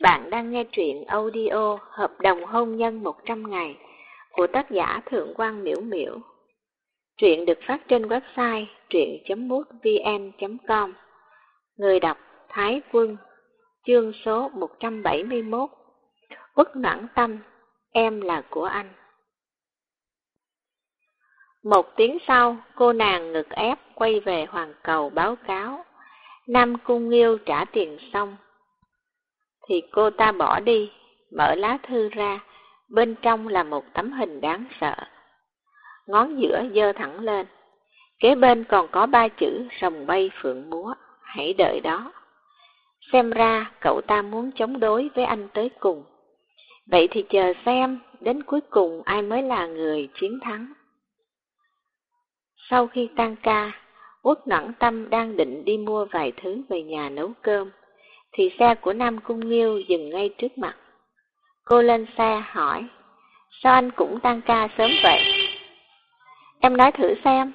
Bạn đang nghe truyện audio Hợp đồng hôn nhân 100 ngày của tác giả Thượng quan Miễu Miễu. Truyện được phát trên website truyện.mútvn.com Người đọc Thái Quân Chương số 171 Uất noãn tâm Em là của anh Một tiếng sau, cô nàng ngực ép quay về Hoàng Cầu báo cáo. Nam Cung Nghiêu trả tiền xong, thì cô ta bỏ đi, mở lá thư ra, bên trong là một tấm hình đáng sợ. Ngón giữa dơ thẳng lên, kế bên còn có ba chữ rồng bay phượng múa, hãy đợi đó. Xem ra cậu ta muốn chống đối với anh tới cùng. Vậy thì chờ xem, đến cuối cùng ai mới là người chiến thắng. Sau khi tan ca, Quốc Noãn Tâm đang định đi mua vài thứ về nhà nấu cơm thì xe của Nam Cung Nghiêu dừng ngay trước mặt. Cô lên xe hỏi, sao anh cũng tăng ca sớm vậy? Em nói thử xem.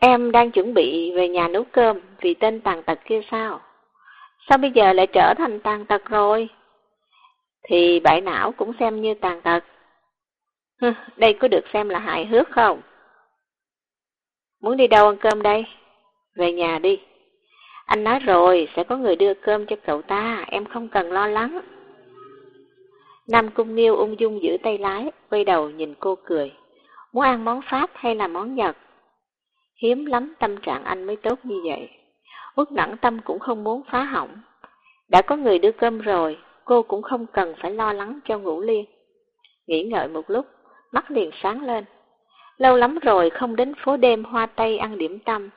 Em đang chuẩn bị về nhà nấu cơm vì tên tàn tật kia sao? Sao bây giờ lại trở thành tàn tật rồi? Thì bại não cũng xem như tàn tật. Đây có được xem là hài hước không? Muốn đi đâu ăn cơm đây? Về nhà đi. Anh nói rồi, sẽ có người đưa cơm cho cậu ta, em không cần lo lắng. Nam Cung Nghiêu ung dung giữ tay lái, quay đầu nhìn cô cười. Muốn ăn món Pháp hay là món Nhật? Hiếm lắm tâm trạng anh mới tốt như vậy. Uất nặng tâm cũng không muốn phá hỏng. Đã có người đưa cơm rồi, cô cũng không cần phải lo lắng cho ngủ liên. Nghĩ ngợi một lúc, mắt liền sáng lên. Lâu lắm rồi không đến phố đêm hoa tây ăn điểm tâm,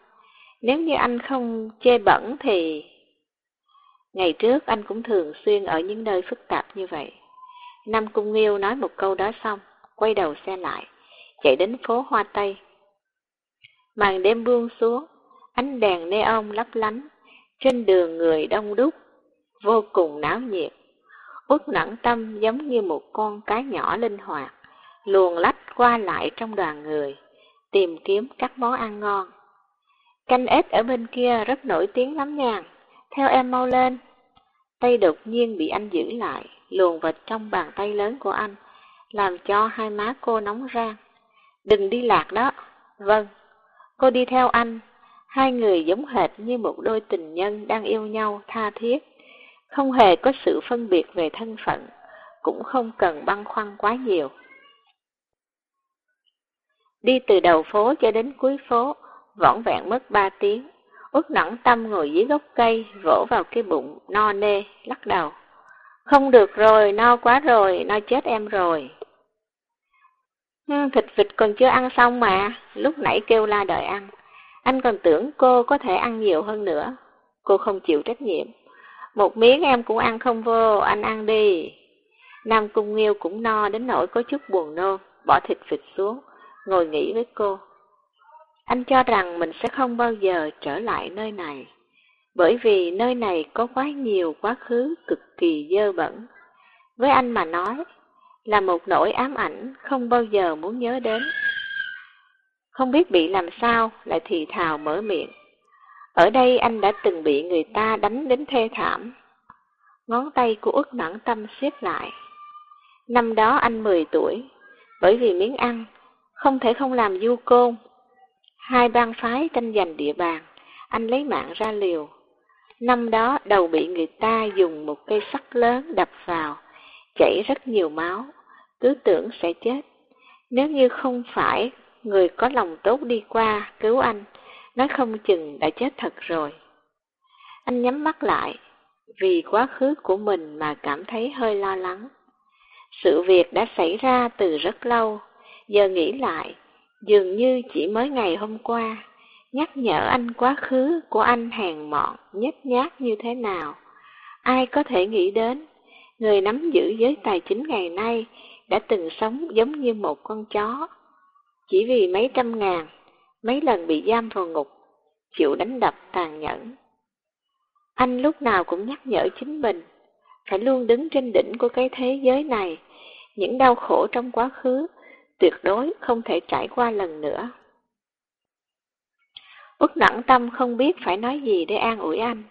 nếu như anh không chê bẩn thì... Ngày trước anh cũng thường xuyên ở những nơi phức tạp như vậy. Nam Cung Nghiêu nói một câu đó xong, quay đầu xe lại, chạy đến phố Hoa Tây. Màn đêm buông xuống, ánh đèn neon lấp lánh, trên đường người đông đúc, vô cùng náo nhiệt. Út nặng tâm giống như một con cá nhỏ linh hoạt, luồn lách qua lại trong đoàn người, tìm kiếm các món ăn ngon. Canh ếch ở bên kia rất nổi tiếng lắm nha, theo em mau lên. Tay đột nhiên bị anh giữ lại, luồn vào trong bàn tay lớn của anh, làm cho hai má cô nóng rang. Đừng đi lạc đó. Vâng, cô đi theo anh. Hai người giống hệt như một đôi tình nhân đang yêu nhau tha thiết, không hề có sự phân biệt về thân phận, cũng không cần băn khoăn quá nhiều. Đi từ đầu phố cho đến cuối phố, vỏn vẹn mất ba tiếng. Út nặng tâm ngồi dưới gốc cây, vỗ vào cái bụng, no nê, lắc đầu. Không được rồi, no quá rồi, no chết em rồi. thịt vịt còn chưa ăn xong mà, lúc nãy kêu la đợi ăn. Anh còn tưởng cô có thể ăn nhiều hơn nữa. Cô không chịu trách nhiệm. Một miếng em cũng ăn không vô, anh ăn đi. Nam Cung Nghiêu cũng no đến nỗi có chút buồn nôn, bỏ thịt vịt xuống, ngồi nghỉ với cô. Anh cho rằng mình sẽ không bao giờ trở lại nơi này, bởi vì nơi này có quá nhiều quá khứ cực kỳ dơ bẩn. Với anh mà nói, là một nỗi ám ảnh không bao giờ muốn nhớ đến. Không biết bị làm sao, lại thì thào mở miệng. Ở đây anh đã từng bị người ta đánh đến thê thảm. Ngón tay của út nặng tâm siết lại. Năm đó anh 10 tuổi, bởi vì miếng ăn, không thể không làm du côn, Hai bang phái tranh giành địa bàn, anh lấy mạng ra liều. Năm đó đầu bị người ta dùng một cây sắt lớn đập vào, chảy rất nhiều máu, cứ tưởng sẽ chết. Nếu như không phải người có lòng tốt đi qua cứu anh, nói không chừng đã chết thật rồi. Anh nhắm mắt lại, vì quá khứ của mình mà cảm thấy hơi lo lắng. Sự việc đã xảy ra từ rất lâu, giờ nghĩ lại, Dường như chỉ mới ngày hôm qua, nhắc nhở anh quá khứ của anh hèn mọn, nhếch nhác như thế nào. Ai có thể nghĩ đến, người nắm giữ giới tài chính ngày nay đã từng sống giống như một con chó. Chỉ vì mấy trăm ngàn, mấy lần bị giam vào ngục, chịu đánh đập tàn nhẫn. Anh lúc nào cũng nhắc nhở chính mình, phải luôn đứng trên đỉnh của cái thế giới này, những đau khổ trong quá khứ tuyệt đối không thể trải qua lần nữa. Út nặng tâm không biết phải nói gì để an ủi anh.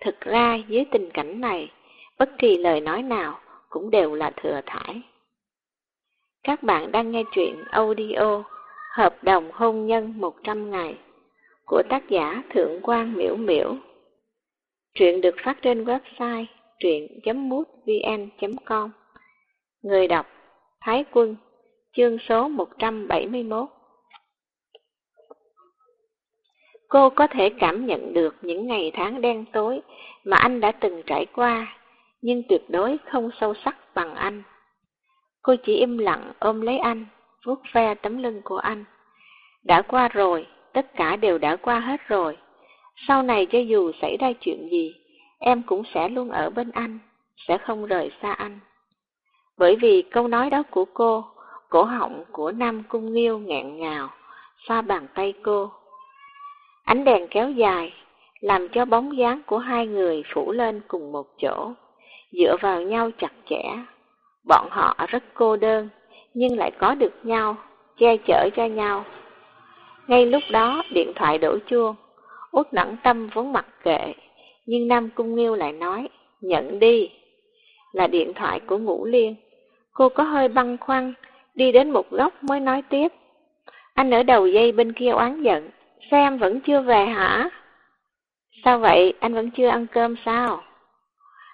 Thực ra dưới tình cảnh này, bất kỳ lời nói nào cũng đều là thừa thải. Các bạn đang nghe truyện audio Hợp đồng hôn nhân 100 ngày của tác giả Thượng quan Miễu Miễu. Truyện được phát trên website truyện.mútvn.com Người đọc Thái Quân Chương số 171 Cô có thể cảm nhận được những ngày tháng đen tối mà anh đã từng trải qua, nhưng tuyệt đối không sâu sắc bằng anh. Cô chỉ im lặng ôm lấy anh, vuốt ve tấm lưng của anh. Đã qua rồi, tất cả đều đã qua hết rồi. Sau này cho dù xảy ra chuyện gì, em cũng sẽ luôn ở bên anh, sẽ không rời xa anh. Bởi vì câu nói đó của cô, cổ họng của Nam Cung Nghiêu ngẹn ngào, xoa bàn tay cô. Ánh đèn kéo dài, làm cho bóng dáng của hai người phủ lên cùng một chỗ, dựa vào nhau chặt chẽ. Bọn họ rất cô đơn, nhưng lại có được nhau, che chở cho nhau. Ngay lúc đó, điện thoại đổ chuông, Út nặng tâm vốn mặc kệ, nhưng Nam Cung Nghiêu lại nói, nhận đi, là điện thoại của Ngũ Liên. Cô có hơi băn khoăn, đi đến một góc mới nói tiếp. Anh ở đầu dây bên kia oán giận, xem vẫn chưa về hả? Sao vậy, anh vẫn chưa ăn cơm sao?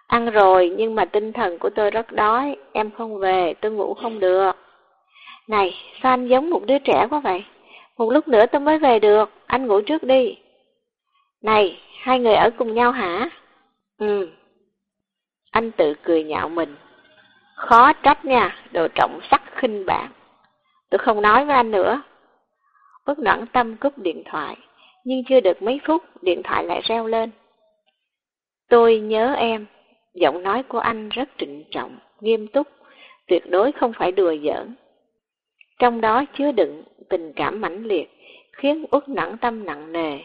Ăn rồi, nhưng mà tinh thần của tôi rất đói, em không về, tôi ngủ không được. Này, sao anh giống một đứa trẻ quá vậy? Một lúc nữa tôi mới về được, anh ngủ trước đi. Này, hai người ở cùng nhau hả? Ừ. Anh tự cười nhạo mình. Khó trách nha, đồ trọng sắc khinh bạn. Tôi không nói với anh nữa. Bất nẫn tâm cúp điện thoại, nhưng chưa được mấy phút, điện thoại lại reo lên. Tôi nhớ em, giọng nói của anh rất trịnh trọng, nghiêm túc, tuyệt đối không phải đùa giỡn. Trong đó chứa đựng tình cảm mãnh liệt, khiến uất nặng tâm nặng nề.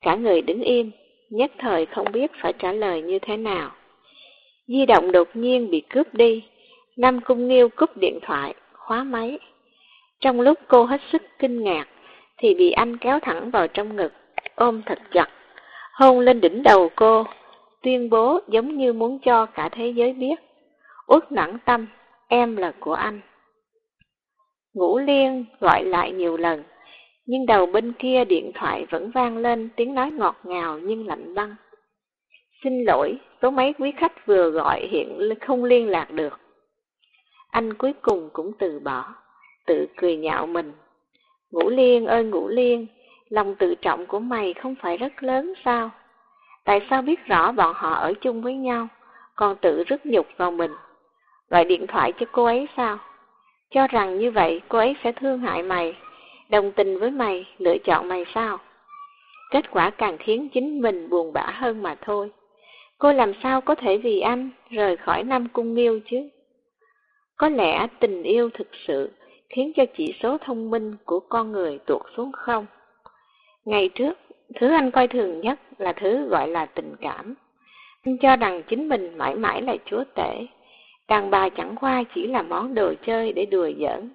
Cả người đứng im, nhất thời không biết phải trả lời như thế nào. Di động đột nhiên bị cướp đi, Nam Cung Nghiêu cúp điện thoại, khóa máy. Trong lúc cô hết sức kinh ngạc, thì bị anh kéo thẳng vào trong ngực, ôm thật chặt, hôn lên đỉnh đầu cô, tuyên bố giống như muốn cho cả thế giới biết. Út nặng tâm, em là của anh. Ngũ Liên gọi lại nhiều lần, nhưng đầu bên kia điện thoại vẫn vang lên tiếng nói ngọt ngào nhưng lạnh băng. Xin lỗi, số máy quý khách vừa gọi hiện không liên lạc được. Anh cuối cùng cũng từ bỏ, tự cười nhạo mình. Ngũ Liên ơi Ngũ Liên, lòng tự trọng của mày không phải rất lớn sao? Tại sao biết rõ bọn họ ở chung với nhau, còn tự rất nhục vào mình? Gọi điện thoại cho cô ấy sao? Cho rằng như vậy cô ấy sẽ thương hại mày, đồng tình với mày, lựa chọn mày sao? Kết quả càng khiến chính mình buồn bã hơn mà thôi. Cô làm sao có thể vì anh rời khỏi Nam Cung Nghiêu chứ? Có lẽ tình yêu thực sự khiến cho chỉ số thông minh của con người tuột xuống không. Ngày trước, thứ anh coi thường nhất là thứ gọi là tình cảm. Anh cho rằng chính mình mãi mãi là chúa tể, đàn bà chẳng qua chỉ là món đồ chơi để đùa giỡn.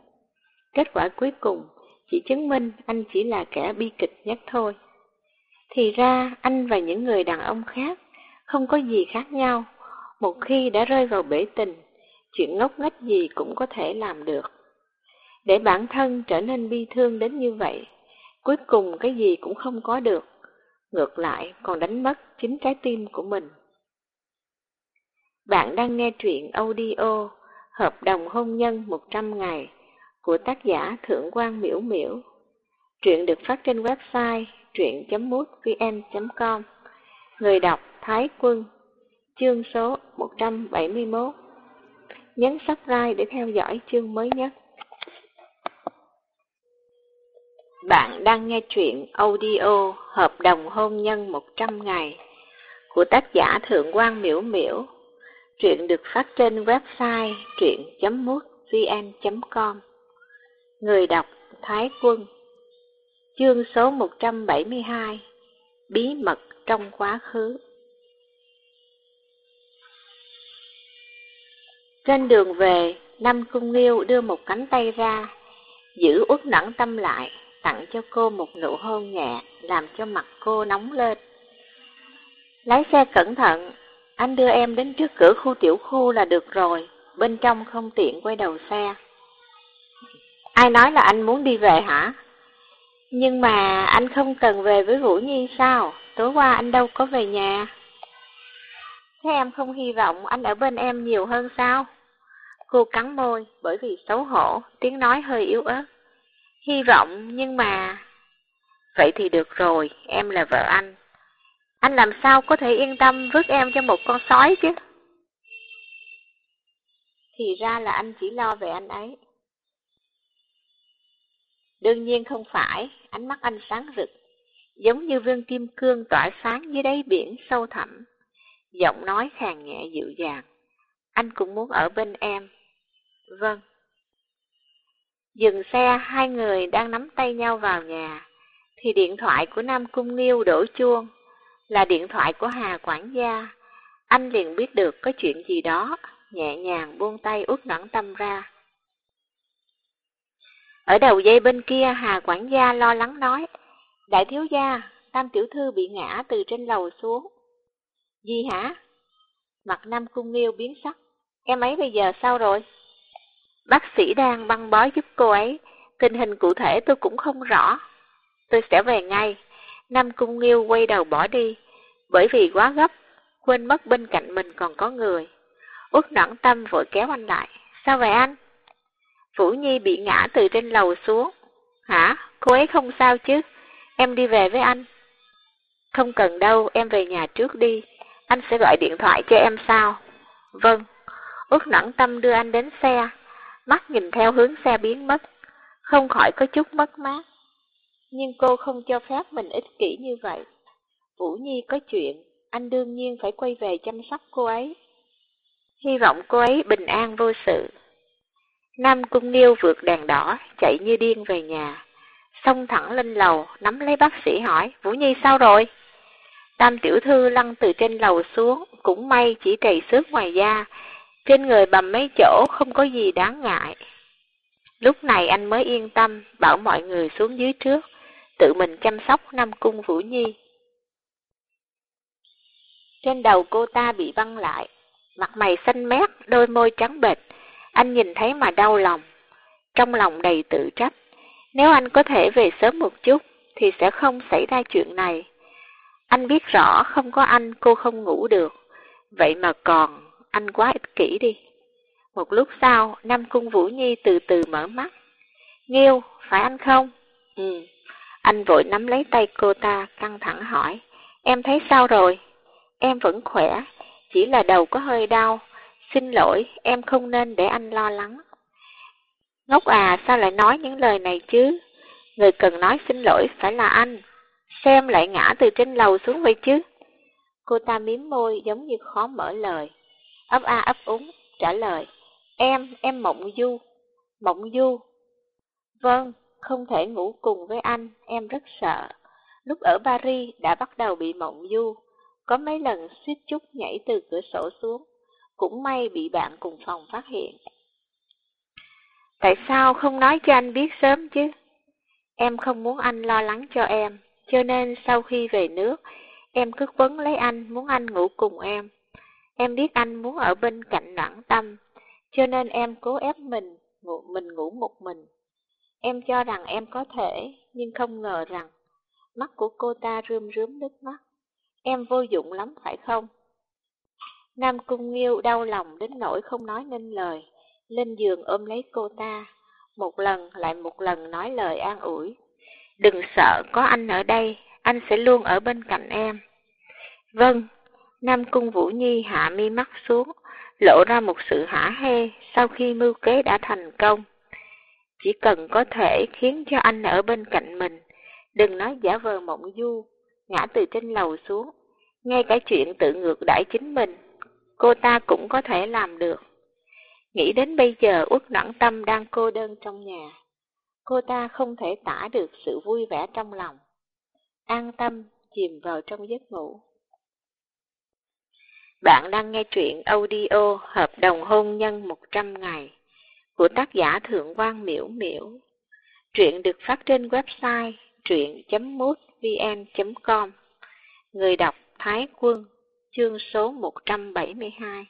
Kết quả cuối cùng chỉ chứng minh anh chỉ là kẻ bi kịch nhất thôi. Thì ra anh và những người đàn ông khác không có gì khác nhau, một khi đã rơi vào bể tình, chuyện ngốc nghếch gì cũng có thể làm được. Để bản thân trở nên bi thương đến như vậy, cuối cùng cái gì cũng không có được, ngược lại còn đánh mất chính trái tim của mình. Bạn đang nghe truyện audio Hợp đồng hôn nhân 100 ngày của tác giả Thượng quan Miễu Miễu. Truyện được phát trên website truyện.mútvn.com Người đọc Thái Quân Chương số 171 Nhấn subscribe để theo dõi chương mới nhất. Bạn đang nghe truyện audio Hợp đồng hôn nhân 100 ngày của tác giả Thượng quan Miễu Miễu. Truyện được phát trên website truyện.mútvn.com Người đọc Thái Quân Chương số 172 Bí mật trong quá khứ Trên đường về, Năm Cung Nghiêu đưa một cánh tay ra, giữ uất nặng tâm lại, tặng cho cô một nụ hôn nhẹ, làm cho mặt cô nóng lên. Lái xe cẩn thận, anh đưa em đến trước cửa khu tiểu khu là được rồi, bên trong không tiện quay đầu xe. Ai nói là anh muốn đi về hả? Nhưng mà anh không cần về với Vũ Nhi sao? Tối qua anh đâu có về nhà. Thế em không hy vọng anh ở bên em nhiều hơn sao? Cô cắn môi bởi vì xấu hổ, tiếng nói hơi yếu ớt. Hy vọng nhưng mà... Vậy thì được rồi, em là vợ anh. Anh làm sao có thể yên tâm vứt em cho một con sói chứ? Thì ra là anh chỉ lo về anh ấy. Đương nhiên không phải, ánh mắt anh sáng rực, giống như viên kim cương tỏa sáng dưới đáy biển sâu thẳm. Giọng nói khàn nhẹ dịu dàng. Anh cũng muốn ở bên em. Vâng. Dừng xe, hai người đang nắm tay nhau vào nhà, thì điện thoại của Nam Cung Nghiêu đổ chuông, là điện thoại của Hà quản gia. Anh liền biết được có chuyện gì đó, nhẹ nhàng buông tay út nặng tâm ra. Ở đầu dây bên kia, Hà quản gia lo lắng nói, Đại thiếu gia, Tam tiểu thư bị ngã từ trên lầu xuống. Gì hả? Mặt Nam Cung Nghiêu biến sắc, em ấy bây giờ sao rồi? Bác sĩ đang băng bó giúp cô ấy, tình hình cụ thể tôi cũng không rõ. Tôi sẽ về ngay. Nam Cung Nghiêu quay đầu bỏ đi, bởi vì quá gấp, quên mất bên cạnh mình còn có người. Út noãn tâm vội kéo anh lại. Sao vậy anh? Vũ Nhi bị ngã từ trên lầu xuống. Hả? Cô ấy không sao chứ? Em đi về với anh. Không cần đâu, em về nhà trước đi. Anh sẽ gọi điện thoại cho em sao? Vâng. Út noãn tâm đưa anh đến xe. Mắt nhìn theo hướng xe biến mất. Không khỏi có chút mất mát. Nhưng cô không cho phép mình ích kỷ như vậy. Vũ Nhi có chuyện, anh đương nhiên phải quay về chăm sóc cô ấy. Hy vọng cô ấy bình an vô sự. Nam Cung Nghiêu vượt đèn đỏ, chạy như điên về nhà. Xông thẳng lên lầu, nắm lấy bác sĩ hỏi, Vũ Nhi sao rồi? Tam tiểu thư lăn từ trên lầu xuống, cũng may chỉ trầy xước ngoài da, trên người bầm mấy chỗ không có gì đáng ngại. Lúc này anh mới yên tâm, bảo mọi người xuống dưới trước, tự mình chăm sóc Nam Cung Vũ Nhi. Trên đầu cô ta bị văng lại, mặt mày xanh mét, đôi môi trắng bệch, anh nhìn thấy mà đau lòng, trong lòng đầy tự trách. Nếu anh có thể về sớm một chút, thì sẽ không xảy ra chuyện này. Anh biết rõ không có anh cô không ngủ được, vậy mà còn, anh quá ích kỷ đi. Một lúc sau, Nam Cung Vũ Nhi từ từ mở mắt. Nghiêu, phải anh không? Ừ. Anh vội nắm lấy tay cô ta, căng thẳng hỏi. Em thấy sao rồi? Em vẫn khỏe, chỉ là đầu có hơi đau. Xin lỗi, em không nên để anh lo lắng. Ngốc à, sao lại nói những lời này chứ? Người cần nói xin lỗi phải là anh. Xem lại ngã từ trên lầu xuống vậy chứ? Cô ta miếm môi giống như khó mở lời. Ấp a ấp úng, trả lời. Em, em Mộng Du. Mộng Du. Vâng, không thể ngủ cùng với anh, em rất sợ. Lúc ở Paris đã bắt đầu bị Mộng Du. Có mấy lần suýt chút nhảy từ cửa sổ xuống. Cũng may bị bạn cùng phòng phát hiện. Tại sao không nói cho anh biết sớm chứ? Em không muốn anh lo lắng cho em, cho nên sau khi về nước, em cứ quấn lấy anh, muốn anh ngủ cùng em. Em biết anh muốn ở bên cạnh noãn tâm, cho nên em cố ép mình, ngủ, mình ngủ một mình. Em cho rằng em có thể, nhưng không ngờ rằng, mắt của cô ta rơm rớm nước mắt. Em vô dụng lắm phải không? Nam Cung Nghiêu đau lòng đến nỗi không nói nên lời, lên giường ôm lấy cô ta, một lần lại một lần nói lời an ủi. Đừng sợ, có anh ở đây, anh sẽ luôn ở bên cạnh em. Vâng, Nam Cung Vũ Nhi hạ mi mắt xuống, lộ ra một sự hả hê sau khi mưu kế đã thành công. Chỉ cần có thể khiến cho anh ở bên cạnh mình, đừng nói giả vờ mộng du, ngã từ trên lầu xuống, ngay cả chuyện tự ngược đãi chính mình, cô ta cũng có thể làm được. Nghĩ đến bây giờ Uất Noãn Tâm đang cô đơn trong nhà, cô ta không thể tả được sự vui vẻ trong lòng. An tâm chìm vào trong giấc ngủ. Bạn đang nghe truyện audio Hợp đồng hôn nhân 100 ngày của tác giả Thượng quan Miễu Miễu. Truyện được phát trên website truyện.mútvn.com Người đọc Thái Quân chương số 172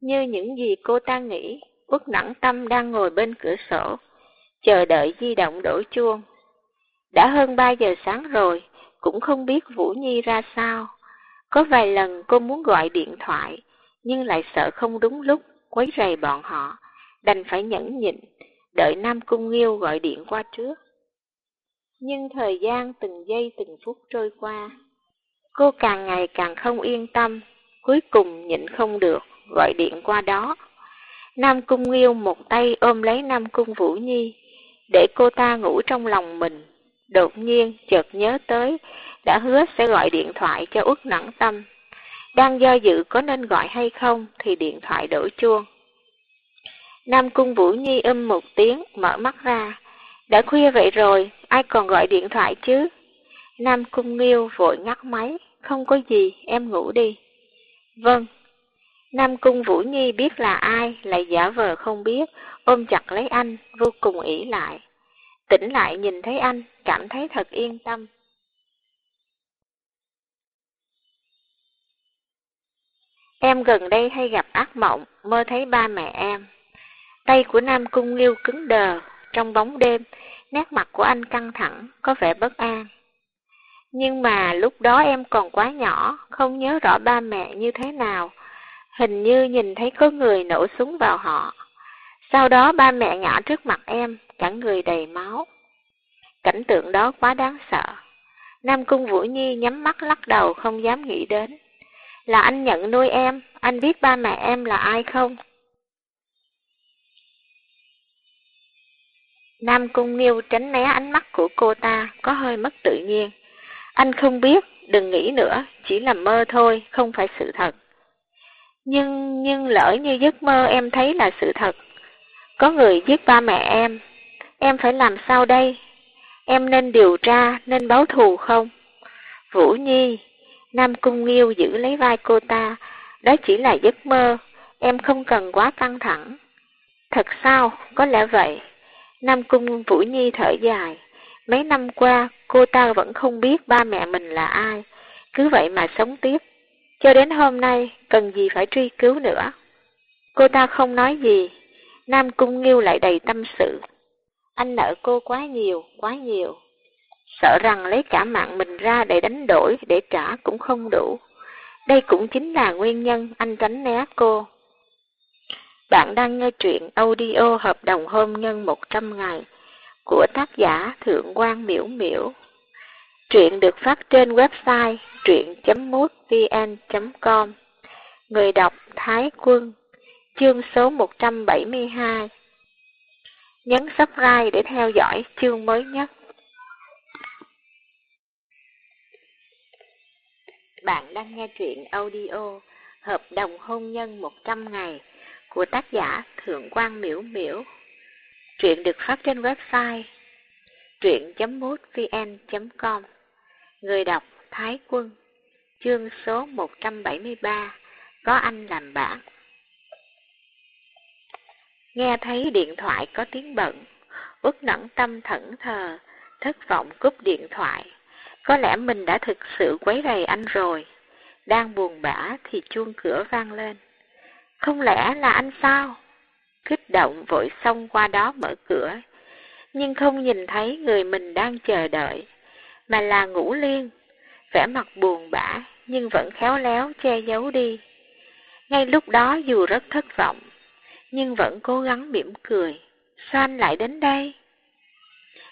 Như những gì cô ta nghĩ, Quốc Nẵng tâm đang ngồi bên cửa sổ, chờ đợi di động đổ chuông. Đã hơn 3 giờ sáng rồi, cũng không biết Vũ Nhi ra sao. Có vài lần cô muốn gọi điện thoại, nhưng lại sợ không đúng lúc, quấy rầy bọn họ, đành phải nhẫn nhịn, đợi Nam Cung Nghiêu gọi điện qua trước. Nhưng thời gian từng giây từng phút trôi qua, cô càng ngày càng không yên tâm, cuối cùng nhịn không được, gọi điện qua đó. Nam Cung Nghiêu một tay ôm lấy Nam Cung Vũ Nhi, để cô ta ngủ trong lòng mình. Đột nhiên chợt nhớ tới, đã hứa sẽ gọi điện thoại cho Út Nẵng Tâm. Đang do dự có nên gọi hay không thì điện thoại đổ chuông. Nam Cung Vũ Nhi âm một tiếng, mở mắt ra. Đã khuya vậy rồi, ai còn gọi điện thoại chứ? Nam Cung Nghiêu vội ngắt máy, không có gì, em ngủ đi. Vâng. Nam Cung Vũ Nhi biết là ai, lại giả vờ không biết, ôm chặt lấy anh, vô cùng ỷ lại. Tỉnh lại nhìn thấy anh, cảm thấy thật yên tâm. Em gần đây hay gặp ác mộng, mơ thấy ba mẹ em. Tay của Nam Cung Nghiêu cứng đờ, trong bóng đêm, nét mặt của anh căng thẳng, có vẻ bất an. Nhưng mà lúc đó em còn quá nhỏ, không nhớ rõ ba mẹ như thế nào. Hình như nhìn thấy có người nổ súng vào họ. Sau đó ba mẹ ngã trước mặt em, cả người đầy máu. Cảnh tượng đó quá đáng sợ. Nam Cung Vũ Nhi nhắm mắt lắc đầu không dám nghĩ đến. Là anh nhận nuôi em, anh biết ba mẹ em là ai không? Nam Cung Nghiêu tránh né ánh mắt của cô ta, có hơi mất tự nhiên. Anh không biết, đừng nghĩ nữa, chỉ là mơ thôi, không phải sự thật. Nhưng, nhưng lỡ như giấc mơ em thấy là sự thật. Có người giết ba mẹ em, em phải làm sao đây? Em nên điều tra, nên báo thù không? Vũ Nhi, Nam Cung Nghiêu giữ lấy vai cô ta, đó chỉ là giấc mơ, em không cần quá căng thẳng. Thật sao, có lẽ vậy. Nam Cung Vũ Nhi thở dài. Mấy năm qua, cô ta vẫn không biết ba mẹ mình là ai. Cứ vậy mà sống tiếp. Cho đến hôm nay, cần gì phải truy cứu nữa. Cô ta không nói gì. Nam Cung Nghiêu lại đầy tâm sự. Anh nợ cô quá nhiều, quá nhiều. Sợ rằng lấy cả mạng mình ra để đánh đổi, để trả cũng không đủ. Đây cũng chính là nguyên nhân anh tránh né cô. Bạn đang nghe truyện audio hợp đồng hôn nhân 100 ngày của tác giả Thượng quan Miễu Miễu. Truyện được phát trên website truyện.mútvn.com Người đọc Thái Quân Chương số 172 Nhấn subscribe để theo dõi chương mới nhất. Bạn đang nghe truyện audio Hợp đồng hôn nhân 100 ngày của tác giả Thượng quan Miễu Miễu. Truyện được phát trên website truyện.mútvn.com Người đọc Thái Quân, Chương số 173 Có anh làm bạn Nghe thấy điện thoại có tiếng bận, uất nẫn tâm thẫn thờ, thất vọng cúp điện thoại. Có lẽ mình đã thực sự quấy rầy anh rồi. Đang buồn bã thì chuông cửa vang lên. Không lẽ là anh sao? Kích động vội xông qua đó mở cửa, nhưng không nhìn thấy người mình đang chờ đợi, mà là ngủ liên, vẻ mặt buồn bã nhưng vẫn khéo léo che giấu đi. Ngay lúc đó dù rất thất vọng, nhưng vẫn cố gắng mỉm cười. Sao anh lại đến đây?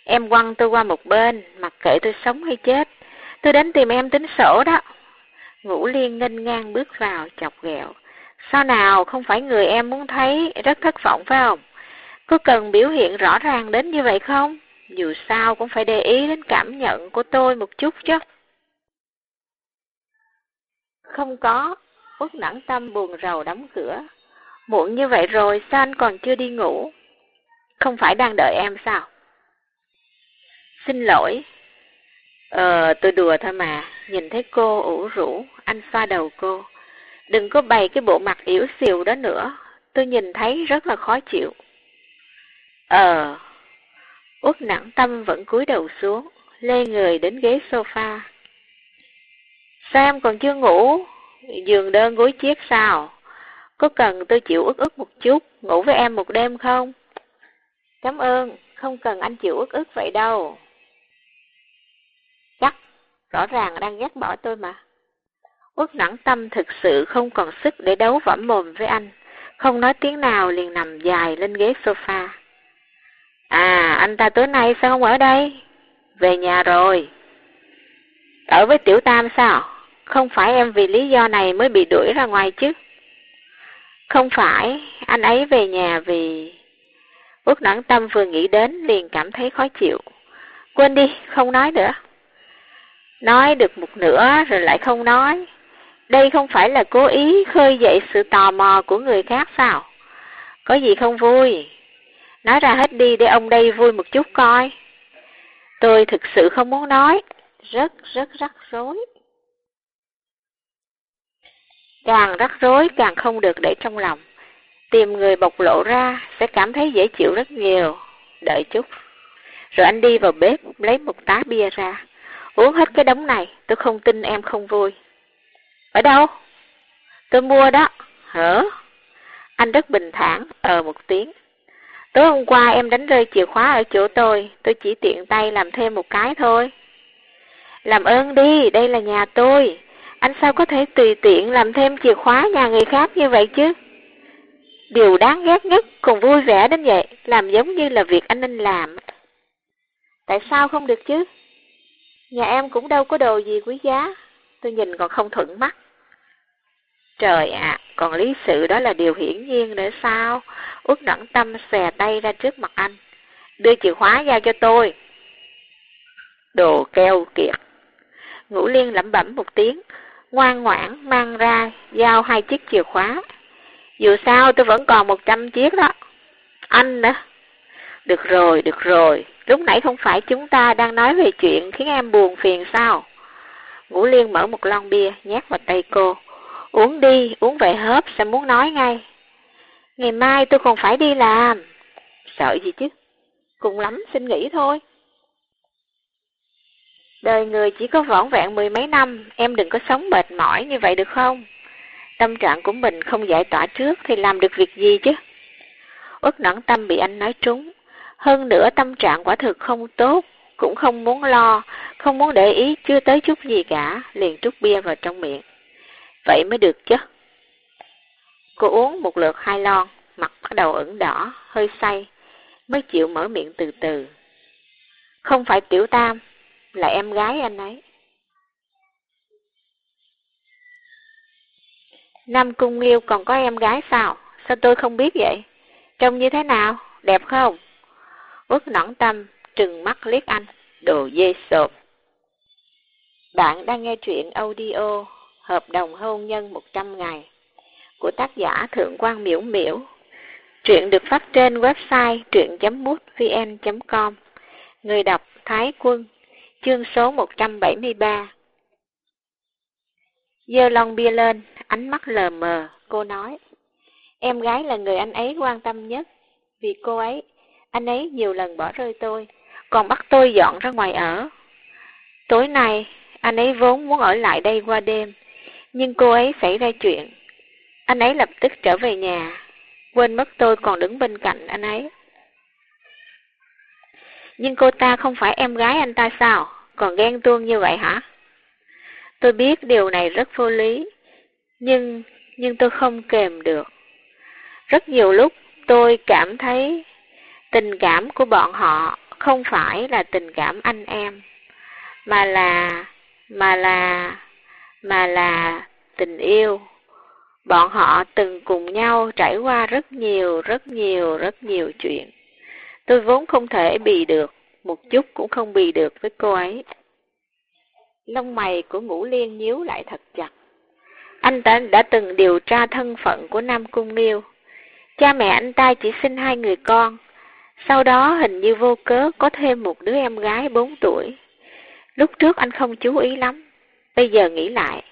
Em quăng tôi qua một bên, mặc kệ tôi sống hay chết. Tôi đến tìm em tính sổ đó. Ngũ Liên nghênh ngang bước vào, chọc ghẹo. Sao nào, không phải người em muốn thấy, rất thất vọng phải không? Có cần biểu hiện rõ ràng đến như vậy không? Dù sao cũng phải để ý đến cảm nhận của tôi một chút chứ. Không có, Út nản tâm buồn rầu đóng cửa. Muộn như vậy rồi, sao anh còn chưa đi ngủ? Không phải đang đợi em sao? Xin lỗi. Ờ, tôi đùa thôi mà, nhìn thấy cô ủ rũ, anh xoa đầu cô. Đừng có bày cái bộ mặt yếu xìu đó nữa, tôi nhìn thấy rất là khó chịu. Ờ, Út nặng tâm vẫn cúi đầu xuống, lê người đến ghế sofa. Sao em còn chưa ngủ? Giường đơn gối chiếc sao? Có cần tôi chịu ức ức một chút, ngủ với em một đêm không? Cảm ơn, không cần anh chịu ức ức vậy đâu. Chắc, rõ ràng đang ghét bỏ tôi mà. Uất nản tâm thực sự không còn sức để đấu võ mồm với anh, không nói tiếng nào liền nằm dài lên ghế sofa. À, anh ta tối nay sao không ở đây? Về nhà rồi. Ở với Tiểu Tam sao? Không phải em vì lý do này mới bị đuổi ra ngoài chứ? Không phải, anh ấy về nhà vì... Ước nản tâm vừa nghĩ đến liền cảm thấy khó chịu. Quên đi, không nói nữa. Nói được một nửa rồi lại không nói. Đây không phải là cố ý khơi dậy sự tò mò của người khác sao? Có gì không vui? Nói ra hết đi để ông đây vui một chút coi. Tôi thực sự không muốn nói. Rất, rất rắc rối. Càng rắc rối càng không được để trong lòng. Tìm người bộc lộ ra sẽ cảm thấy dễ chịu rất nhiều. Đợi chút. Rồi anh đi vào bếp lấy một tá bia ra. Uống hết cái đống này, tôi không tin em không vui. Ở đâu? Tôi mua đó. Hả? Anh rất bình thản, ờ một tiếng. Tối hôm qua em đánh rơi chìa khóa ở chỗ tôi, tôi chỉ tiện tay làm thêm một cái thôi. Làm ơn đi, đây là nhà tôi. Anh sao có thể tùy tiện làm thêm chìa khóa nhà người khác như vậy chứ? Điều đáng ghét nhất còn vui vẻ đến vậy, làm giống như là việc anh nên làm. Tại sao không được chứ? Nhà em cũng đâu có đồ gì quý giá, tôi nhìn còn không thuận mắt. Trời ạ, còn lý sự đó là điều hiển nhiên nữa sao? Út nẵng tâm xòe tay ra trước mặt anh. Đưa chìa khóa ra cho tôi. Đồ keo kiệt. Ngũ Liên lẩm bẩm một tiếng, ngoan ngoãn mang ra giao hai chiếc chìa khóa. Dù sao tôi vẫn còn một trăm chiếc đó. Anh nữa. Được rồi, được rồi. Lúc nãy không phải chúng ta đang nói về chuyện khiến em buồn phiền sao? Ngũ Liên mở một lon bia nhét vào tay cô. Uống đi, uống về hớp sẽ muốn nói ngay. Ngày mai tôi còn phải đi làm. Sợ gì chứ? Cùng lắm xin nghỉ thôi. Đời người chỉ có vỏn vẹn mười mấy năm, em đừng có sống mệt mỏi như vậy được không? Tâm trạng của mình không giải tỏa trước thì làm được việc gì chứ? Uất nẫn tâm bị anh nói trúng. Hơn nữa tâm trạng quả thực không tốt, cũng không muốn lo, không muốn để ý chưa tới chút gì cả, liền trút bia vào trong miệng. Vậy mới được chứ. Cô uống một lượt hai lon, mặt bắt đầu ửng đỏ, hơi say, mới chịu mở miệng từ từ. Không phải tiểu tam, là em gái anh ấy. Nam Cung Liêu còn có em gái sao? Sao tôi không biết vậy? Trông như thế nào? Đẹp không? Uất nõn tâm, trừng mắt liếc anh, đồ dê sộp. Bạn đang nghe truyện audio Hợp đồng hôn nhân 100 ngày của tác giả Thượng quan Miễu Miễu. Truyện được phát trên website truyện.mútvn.com. Người đọc Thái Quân, chương số 173. Dơ lon bia lên, ánh mắt lờ mờ, cô nói. Em gái là người anh ấy quan tâm nhất. Vì cô ấy, anh ấy nhiều lần bỏ rơi tôi, còn bắt tôi dọn ra ngoài ở. Tối nay, anh ấy vốn muốn ở lại đây qua đêm, nhưng cô ấy xảy ra chuyện. Anh ấy lập tức trở về nhà, quên mất tôi còn đứng bên cạnh anh ấy. Nhưng cô ta không phải em gái anh ta sao? Còn ghen tuông như vậy hả? Tôi biết điều này rất vô lý, nhưng nhưng tôi không kềm được. Rất nhiều lúc tôi cảm thấy tình cảm của bọn họ không phải là tình cảm anh em, mà là mà là mà là tình yêu. Bọn họ từng cùng nhau trải qua rất nhiều, rất nhiều, rất nhiều chuyện. Tôi vốn không thể bì được, một chút cũng không bì được với cô ấy. Lông mày của ngũ liên nhíu lại thật chặt. Anh ta đã từng điều tra thân phận của Nam Cung Nghiêu. Cha mẹ anh ta chỉ sinh hai người con. Sau đó hình như vô cớ có thêm một đứa em gái bốn tuổi. Lúc trước anh không chú ý lắm. Bây giờ nghĩ lại,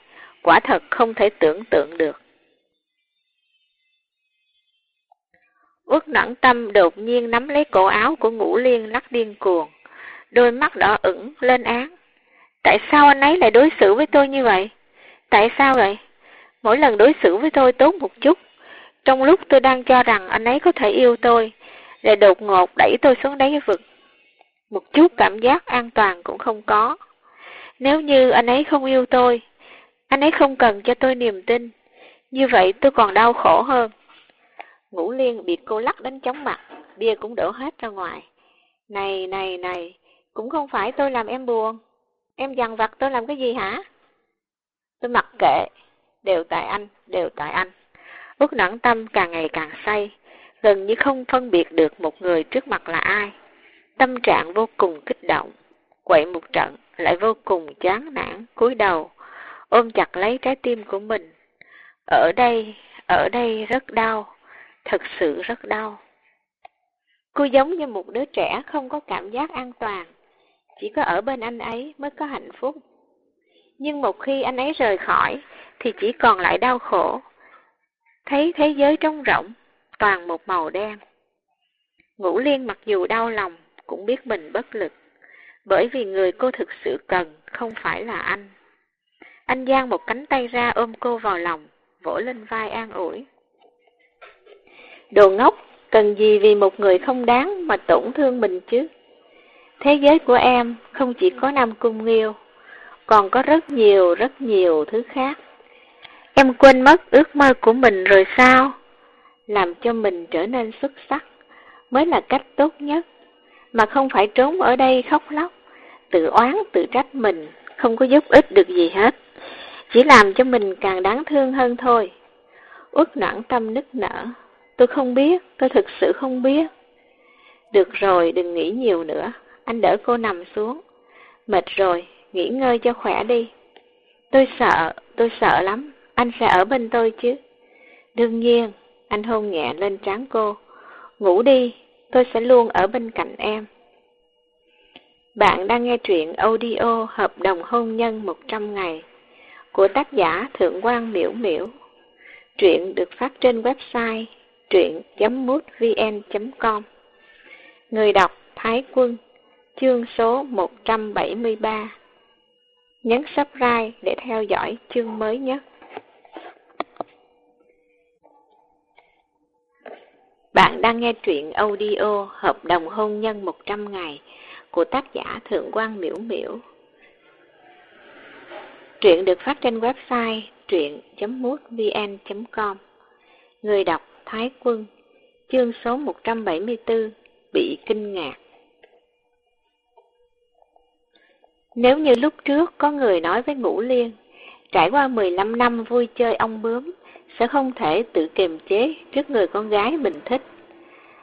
quả thật không thể tưởng tượng được. Uất noãn tâm đột nhiên nắm lấy cổ áo của ngũ liên lắc điên cuồng. đôi mắt đỏ ửng lên án. Tại sao anh ấy lại đối xử với tôi như vậy? Tại sao vậy? Mỗi lần đối xử với tôi tốt một chút, trong lúc tôi đang cho rằng anh ấy có thể yêu tôi, lại đột ngột đẩy tôi xuống đáy vực. Một chút cảm giác an toàn cũng không có. Nếu như anh ấy không yêu tôi, anh ấy không cần cho tôi niềm tin, như vậy tôi còn đau khổ hơn. Ngũ Liên bị cô lắc đánh chóng mặt, bia cũng đổ hết ra ngoài. Này, này, này, cũng không phải tôi làm em buồn. Em dằn vặt tôi làm cái gì hả? Tôi mặc kệ, đều tại anh, đều tại anh. Ước nặng tâm càng ngày càng say, gần như không phân biệt được một người trước mặt là ai. Tâm trạng vô cùng kích động, quậy một trận, lại vô cùng chán nản, cúi đầu, ôm chặt lấy trái tim của mình. Ở đây, ở đây rất đau, thật sự rất đau. Cô giống như một đứa trẻ không có cảm giác an toàn, chỉ có ở bên anh ấy mới có hạnh phúc. Nhưng một khi anh ấy rời khỏi, thì chỉ còn lại đau khổ. Thấy thế giới trống rỗng, toàn một màu đen. Ngũ Liên mặc dù đau lòng, cũng biết mình bất lực, bởi vì người cô thực sự cần không phải là anh. Anh giang một cánh tay ra ôm cô vào lòng, vỗ lên vai an ủi. Đồ ngốc, cần gì vì một người không đáng mà tổn thương mình chứ? Thế giới của em không chỉ có Nam Cung Nghiêu, còn có rất nhiều, rất nhiều thứ khác. Em quên mất ước mơ của mình rồi sao? Làm cho mình trở nên xuất sắc mới là cách tốt nhất, mà không phải trốn ở đây khóc lóc, tự oán tự trách mình, không có giúp ích được gì hết, chỉ làm cho mình càng đáng thương hơn thôi. Uất noãn tâm nức nở, tôi không biết, tôi thực sự không biết. Được rồi, đừng nghĩ nhiều nữa, anh đỡ cô nằm xuống. Mệt rồi, nghỉ ngơi cho khỏe đi. Tôi sợ, tôi sợ lắm, anh sẽ ở bên tôi chứ. Đương nhiên, anh hôn nhẹ lên trán cô. Ngủ đi, tôi sẽ luôn ở bên cạnh em. Bạn đang nghe truyện audio Hợp đồng hôn nhân 100 ngày của tác giả Thượng quan Miễu Miễu. Truyện được phát trên website truyện.mútvn.com Người đọc Thái Quân, Chương số 173 Nhấn subscribe để theo dõi chương mới nhất. Bạn đang nghe truyện audio Hợp đồng hôn nhân 100 ngày của tác giả Thượng quan Miễu Miễu. Truyện được phát trên website truyện.mútvn.com Người đọc Thái Quân Chương số 174 Bị kinh ngạc Nếu như lúc trước có người nói với Ngũ Liên, trải qua 15 năm vui chơi ong bướm, sẽ không thể tự kiềm chế trước người con gái mình thích.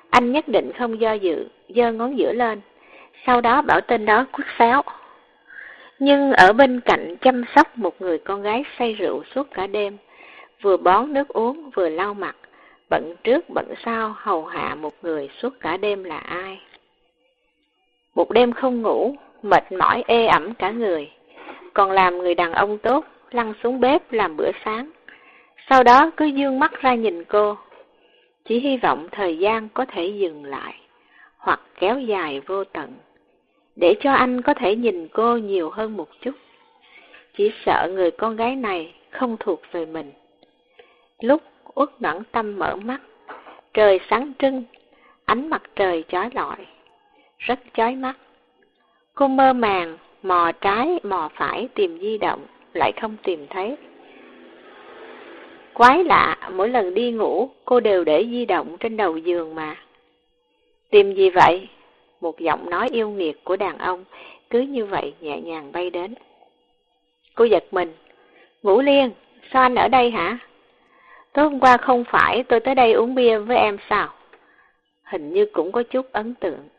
Anh nhất định không do dự, giơ ngón giữa lên, sau đó bảo tên đó quất pháo. Nhưng ở bên cạnh chăm sóc một người con gái say rượu suốt cả đêm, vừa bón nước uống vừa lau mặt, bận trước bận sau hầu hạ một người suốt cả đêm là ai. Một đêm không ngủ, mệt mỏi ê ẩm cả người, còn làm người đàn ông tốt, lăn xuống bếp làm bữa sáng. Sau đó cứ dương mắt ra nhìn cô, chỉ hy vọng thời gian có thể dừng lại, hoặc kéo dài vô tận, để cho anh có thể nhìn cô nhiều hơn một chút. Chỉ sợ người con gái này không thuộc về mình. Lúc uất noãn tâm mở mắt, trời sáng trưng, ánh mặt trời chói lọi, rất chói mắt. Cô mơ màng, mò trái, mò phải tìm di động, lại không tìm thấy. Quái lạ, mỗi lần đi ngủ, cô đều để di động trên đầu giường mà. Tìm gì vậy? Một giọng nói yêu nghiệt của đàn ông, cứ như vậy nhẹ nhàng bay đến. Cô giật mình. Ngủ liên, sao anh ở đây hả? Tối hôm qua không phải tôi tới đây uống bia với em sao? Hình như cũng có chút ấn tượng.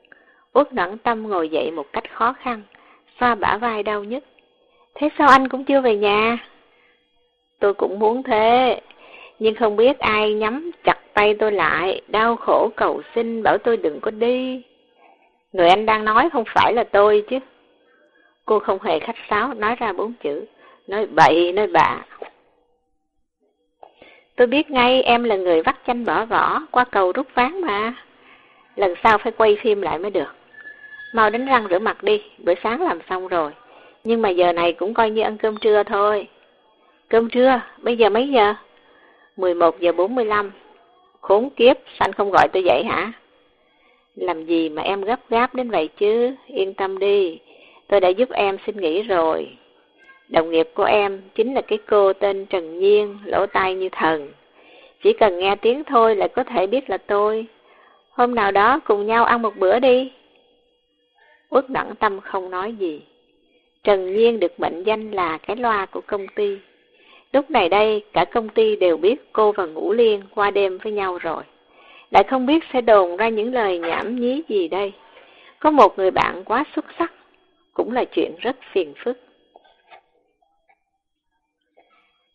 Uất nẫn tâm ngồi dậy một cách khó khăn, xoa bả vai đau nhất. Thế sao anh cũng chưa về nhà? Tôi cũng muốn thế, nhưng không biết ai nhắm chặt tay tôi lại, đau khổ cầu xin bảo tôi đừng có đi. Người anh đang nói không phải là tôi chứ. Cô không hề khách sáo, nói ra bốn chữ, nói bậy, nói bạ. Tôi biết ngay em là người vắt chanh bỏ vỏ, qua cầu rút ván mà. Lần sau phải quay phim lại mới được. mau đánh răng rửa mặt đi, bữa sáng làm xong rồi. Nhưng mà giờ này cũng coi như ăn cơm trưa thôi. Cơm trưa, bây giờ mấy giờ? 11 giờ 45. Khốn kiếp, sao anh không gọi tôi dậy hả? Làm gì mà em gấp gáp đến vậy chứ, yên tâm đi, tôi đã giúp em xin nghỉ rồi. Đồng nghiệp của em chính là cái cô tên Trần Nhiên, lỗ tai như thần. Chỉ cần nghe tiếng thôi là có thể biết là tôi. Hôm nào đó cùng nhau ăn một bữa đi. Uất đẳng tâm không nói gì. Trần Nhiên được mệnh danh là cái loa của công ty. Lúc này đây, cả công ty đều biết cô và Ngũ Liên qua đêm với nhau rồi. Lại không biết sẽ đồn ra những lời nhảm nhí gì đây. Có một người bạn quá xuất sắc, cũng là chuyện rất phiền phức.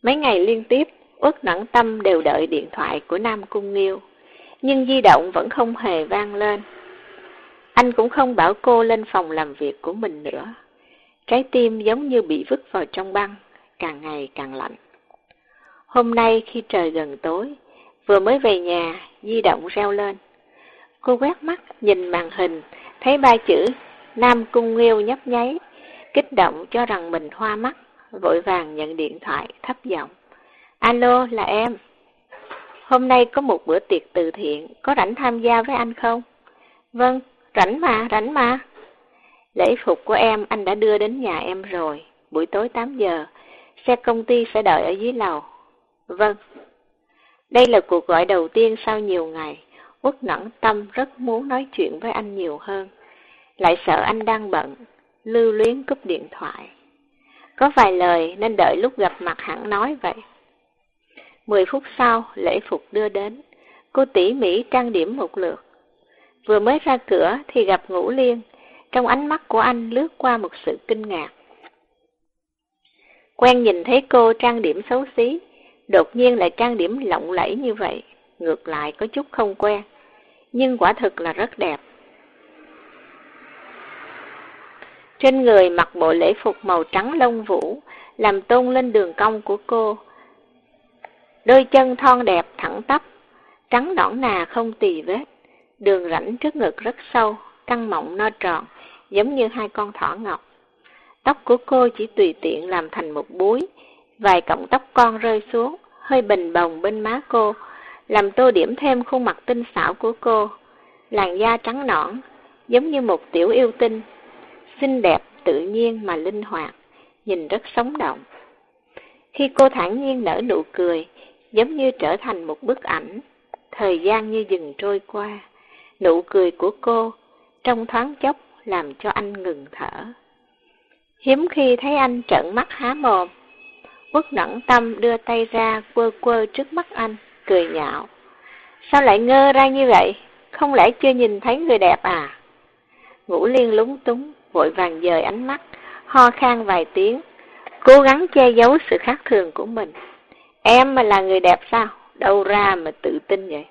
Mấy ngày liên tiếp, Uất Nẵng Tâm đều đợi điện thoại của Nam Cung Nghiêu, nhưng di động vẫn không hề vang lên. Anh cũng không bảo cô lên phòng làm việc của mình nữa. Trái tim giống như bị vứt vào trong băng, càng ngày càng lạnh. Hôm nay khi trời gần tối, vừa mới về nhà, di động reo lên. Cô quét mắt, nhìn màn hình, thấy ba chữ Nam Cung Nghiêu nhấp nháy, kích động cho rằng mình hoa mắt, vội vàng nhận điện thoại, thấp giọng. Alo, là em. Hôm nay có một bữa tiệc từ thiện, có rảnh tham gia với anh không? Vâng, rảnh mà, rảnh mà. Lễ phục của em anh đã đưa đến nhà em rồi, buổi tối 8 giờ, xe công ty sẽ đợi ở dưới lầu. Vâng. Đây là cuộc gọi đầu tiên sau nhiều ngày, Quốc nẫn tâm rất muốn nói chuyện với anh nhiều hơn. Lại sợ anh đang bận, lưu luyến cúp điện thoại. Có vài lời nên đợi lúc gặp mặt hẳn nói vậy. Mười phút sau, lễ phục đưa đến. Cô tỉ mỉ trang điểm một lượt. Vừa mới ra cửa thì gặp Ngũ Liên. Trong ánh mắt của anh lướt qua một sự kinh ngạc. Quen nhìn thấy cô trang điểm xấu xí, đột nhiên lại trang điểm lộng lẫy như vậy, ngược lại có chút không quen, nhưng quả thực là rất đẹp. Trên người mặc bộ lễ phục màu trắng lông vũ, làm tôn lên đường cong của cô. Đôi chân thon đẹp thẳng tắp, trắng nõn nà không tì vết, đường rãnh trước ngực rất sâu, căng mọng no tròn, giống như hai con thỏ ngọc. Tóc của cô chỉ tùy tiện làm thành một búi, vài cọng tóc con rơi xuống, hơi bình bồng bên má cô, làm tô điểm thêm khuôn mặt tinh xảo của cô. Làn da trắng nõn, giống như một tiểu yêu tinh, xinh đẹp, tự nhiên mà linh hoạt, nhìn rất sống động. Khi cô thản nhiên nở nụ cười, giống như trở thành một bức ảnh, thời gian như dừng trôi qua. Nụ cười của cô, trong thoáng chốc, làm cho anh ngừng thở. Hiếm khi thấy anh trợn mắt há mồm, Quốc nẫn tâm đưa tay ra quơ quơ trước mắt anh, cười nhạo. Sao lại ngơ ra như vậy? Không lẽ chưa nhìn thấy người đẹp à? Ngũ Liên lúng túng, vội vàng dời ánh mắt, ho khan vài tiếng, cố gắng che giấu sự khác thường của mình. Em mà là người đẹp sao? Đâu ra mà tự tin vậy?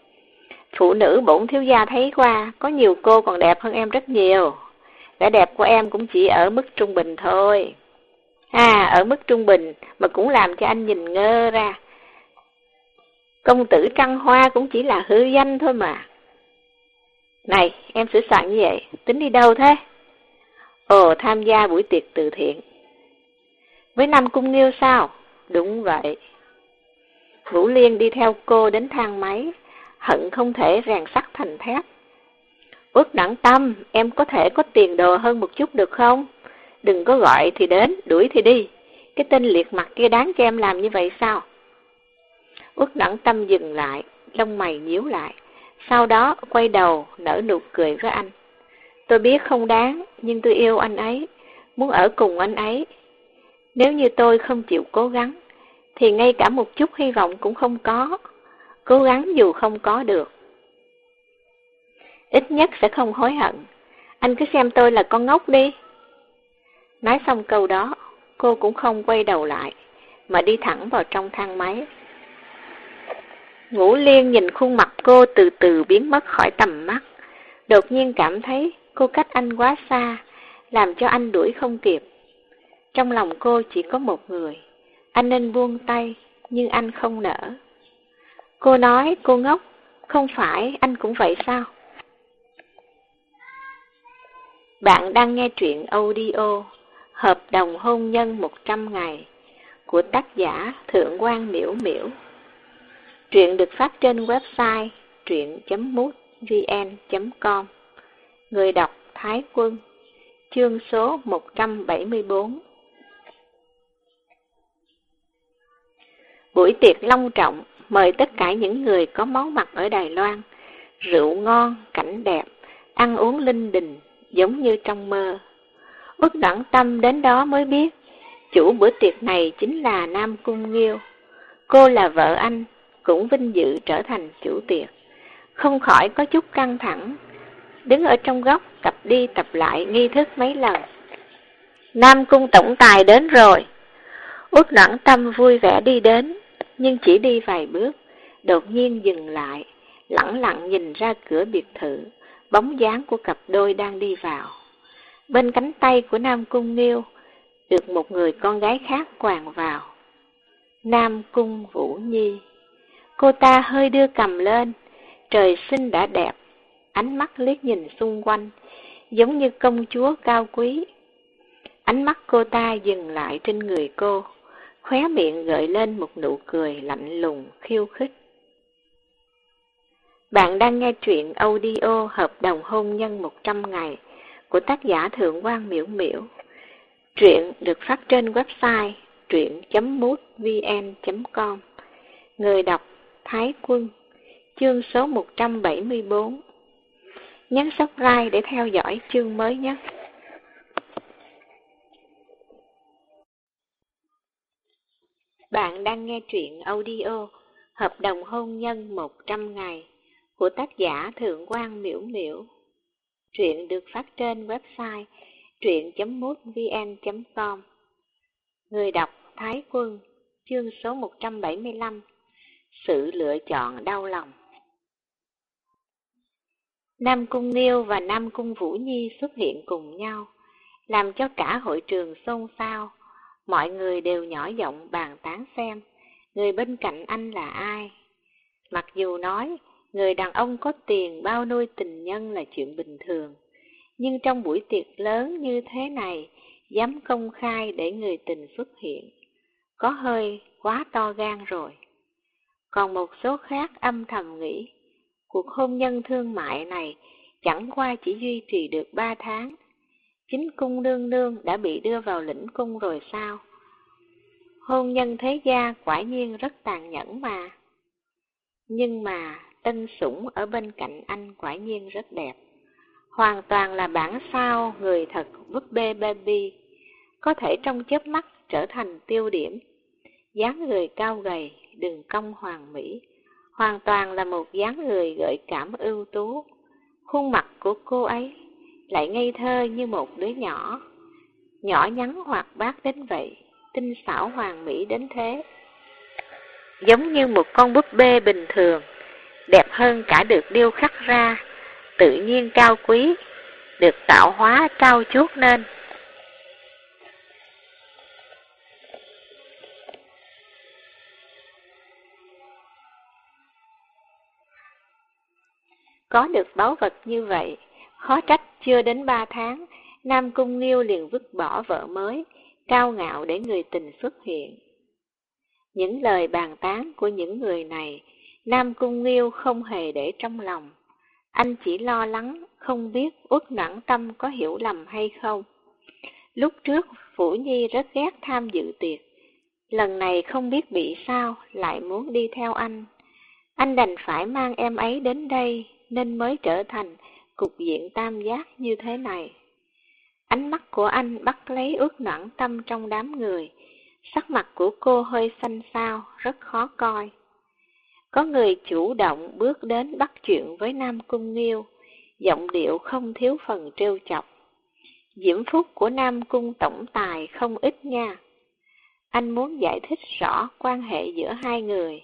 Phụ nữ bổn thiếu gia thấy qua, có nhiều cô còn đẹp hơn em rất nhiều. Vẻ đẹp của em cũng chỉ ở mức trung bình thôi. À, ở mức trung bình mà cũng làm cho anh nhìn ngơ ra. Công tử trăng hoa cũng chỉ là hư danh thôi mà. Này, em sửa soạn như vậy, tính đi đâu thế? Ồ, tham gia buổi tiệc từ thiện. Với năm Cung Nghiêu sao? Đúng vậy. Vũ Liên đi theo cô đến thang máy, hận không thể rèn sắt thành thép. Ước đẳng tâm, em có thể có tiền đồ hơn một chút được không? Đừng có gọi thì đến, đuổi thì đi. Cái tên liệt mặt kia đáng cho em làm như vậy sao? Ước đẳng tâm dừng lại, lông mày nhíu lại. Sau đó quay đầu, nở nụ cười với anh. Tôi biết không đáng, nhưng tôi yêu anh ấy, muốn ở cùng anh ấy. Nếu như tôi không chịu cố gắng, thì ngay cả một chút hy vọng cũng không có. Cố gắng dù không có được. Ít nhất sẽ không hối hận. Anh cứ xem tôi là con ngốc đi. Nói xong câu đó, cô cũng không quay đầu lại, mà đi thẳng vào trong thang máy. Ngũ Liên nhìn khuôn mặt cô từ từ biến mất khỏi tầm mắt, đột nhiên cảm thấy cô cách anh quá xa, làm cho anh đuổi không kịp. Trong lòng cô chỉ có một người, anh nên buông tay, nhưng anh không nỡ. Cô nói cô ngốc, không phải anh cũng vậy sao? Bạn đang nghe truyện audio Hợp đồng hôn nhân 100 ngày của tác giả Thượng quan Miễu Miễu. Truyện được phát trên website truyện.mútvn.com Người đọc Thái Quân Chương số 174 Buổi tiệc long trọng mời tất cả những người có máu mặt ở Đài Loan. Rượu ngon, cảnh đẹp, ăn uống linh đình, giống như trong mơ. Ước đẳng tâm đến đó mới biết, chủ bữa tiệc này chính là Nam Cung Nghiêu. Cô là vợ anh, cũng vinh dự trở thành chủ tiệc. Không khỏi có chút căng thẳng, đứng ở trong góc tập đi tập lại nghi thức mấy lần. Nam Cung Tổng Tài đến rồi. Út Noãn Tâm vui vẻ đi đến, nhưng chỉ đi vài bước, đột nhiên dừng lại, lẳng lặng nhìn ra cửa biệt thự, bóng dáng của cặp đôi đang đi vào. Bên cánh tay của Nam Cung Nghiêu, được một người con gái khác quàng vào. Nam Cung Vũ Nhi. Cô ta hơi đưa cầm lên, trời sinh đã đẹp, ánh mắt liếc nhìn xung quanh, giống như công chúa cao quý. Ánh mắt cô ta dừng lại trên người cô, khóe miệng gợi lên một nụ cười lạnh lùng, khiêu khích. Bạn đang nghe truyện audio hợp đồng hôn nhân 100 ngày của tác giả Thượng quan Miễu Miễu. Truyện được phát trên website truyện.mútvn.com Người đọc Thái Quân Chương số 174 Nhấn subscribe để theo dõi chương mới nhé. Bạn đang nghe truyện audio Hợp đồng hôn nhân 100 ngày của tác giả Thượng quan Miễu Miễu. Truyện được phát trên website truyện.mútvn.com Người đọc Thái Quân, chương số 175 Sự lựa chọn đau lòng Nam Cung Niêu và Nam Cung Vũ Nhi xuất hiện cùng nhau, làm cho cả hội trường xôn xao. Mọi người đều nhỏ giọng bàn tán xem, người bên cạnh anh là ai. Mặc dù nói người đàn ông có tiền bao nuôi tình nhân là chuyện bình thường. Nhưng trong buổi tiệc lớn như thế này, dám công khai để người tình xuất hiện, có hơi quá to gan rồi. Còn một số khác âm thầm nghĩ, cuộc hôn nhân thương mại này chẳng qua chỉ duy trì được ba tháng. Chính cung nương nương đã bị đưa vào lĩnh cung rồi sao? Hôn nhân thế gia quả nhiên rất tàn nhẫn mà. Nhưng mà Tân Sủng ở bên cạnh anh quả nhiên rất đẹp. Hoàn toàn là bản sao người thật búp bê baby, có thể trong chớp mắt trở thành tiêu điểm. dáng người cao gầy, đường cong hoàng mỹ, hoàn toàn là một dáng người gợi cảm ưu tú. Khuôn mặt của cô ấy lại ngây thơ như một đứa nhỏ, nhỏ nhắn hoạt bát đến vậy, tinh xảo hoàn mỹ đến thế. Giống như một con búp bê bình thường, đẹp hơn cả được điêu khắc ra, tự nhiên cao quý, được tạo hóa trao chuốt nên. Có được báu vật như vậy, khó trách chưa đến ba tháng, Nam Cung Nghiêu liền vứt bỏ vợ mới, cao ngạo để người tình xuất hiện. Những lời bàn tán của những người này Nam Cung Nghiêu không hề để trong lòng. Anh chỉ lo lắng, không biết út noãn tâm có hiểu lầm hay không. Lúc trước, phủ Nhi rất ghét tham dự tiệc. Lần này không biết bị sao, lại muốn đi theo anh. Anh đành phải mang em ấy đến đây, nên mới trở thành cục diện tam giác như thế này. Ánh mắt của anh bắt lấy ước noãn tâm trong đám người. Sắc mặt của cô hơi xanh xao, rất khó coi. Có người chủ động bước đến bắt chuyện với Nam Cung Nghiêu, giọng điệu không thiếu phần trêu chọc. Diễm phúc của Nam Cung Tổng Tài không ít nha. Anh muốn giải thích rõ quan hệ giữa hai người.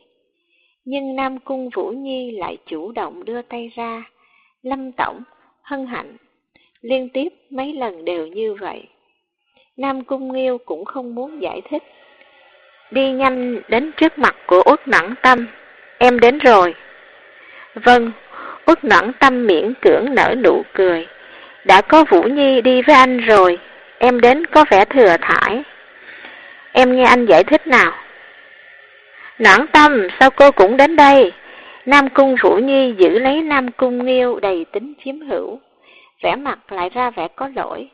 Nhưng Nam Cung Vũ Nhi lại chủ động đưa tay ra. Lâm Tổng, hân hạnh, liên tiếp mấy lần đều như vậy. Nam Cung Nghiêu cũng không muốn giải thích. Đi nhanh đến trước mặt của Út Nặng Tâm, em đến rồi. Vâng, Út noãn tâm miễn cưỡng nở nụ cười, Đã có Vũ Nhi đi với anh rồi, em đến có vẻ thừa thải. Em nghe anh giải thích nào. Noãn tâm, sao cô cũng đến đây? Nam Cung Vũ Nhi giữ lấy Nam Cung Nghiêu đầy tính chiếm hữu, vẻ mặt lại ra vẻ có lỗi.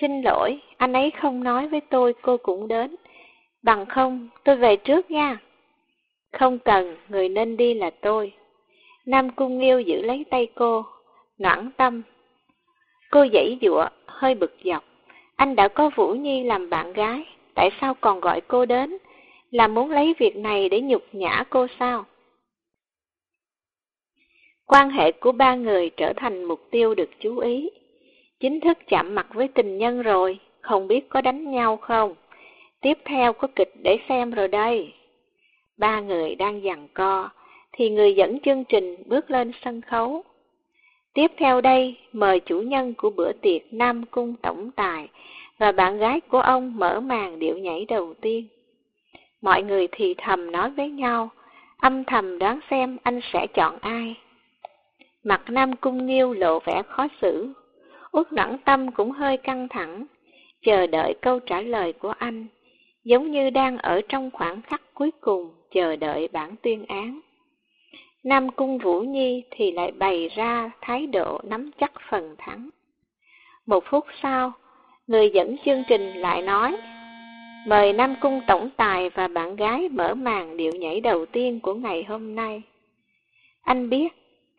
Xin lỗi, anh ấy không nói với tôi cô cũng đến. Bằng không, tôi về trước nha. Không cần, người nên đi là tôi. Nam Cung Nghiêu giữ lấy tay cô, noãn tâm. Cô dãy dụa, hơi bực dọc. Anh đã có Vũ Nhi làm bạn gái, tại sao còn gọi cô đến? Là muốn lấy việc này để nhục nhã cô sao? Quan hệ của ba người trở thành mục tiêu được chú ý. Chính thức chạm mặt với tình nhân rồi, không biết có đánh nhau không? Tiếp theo có kịch để xem rồi đây. Ba người đang giằng co, thì người dẫn chương trình bước lên sân khấu. Tiếp theo đây, mời chủ nhân của bữa tiệc Nam Cung Tổng Tài và bạn gái của ông mở màn điệu nhảy đầu tiên. Mọi người thì thầm nói với nhau, âm thầm đoán xem anh sẽ chọn ai. Mặt Nam Cung Nghiêu lộ vẻ khó xử, Út Noãn Tâm cũng hơi căng thẳng, chờ đợi câu trả lời của anh, giống như đang ở trong khoảng khắc cuối cùng chờ đợi bản tuyên án. Nam Cung Vũ Nhi thì lại bày ra thái độ nắm chắc phần thắng. Một phút sau, người dẫn chương trình lại nói, mời Nam Cung Tổng Tài và bạn gái mở màn điệu nhảy đầu tiên của ngày hôm nay. Anh biết,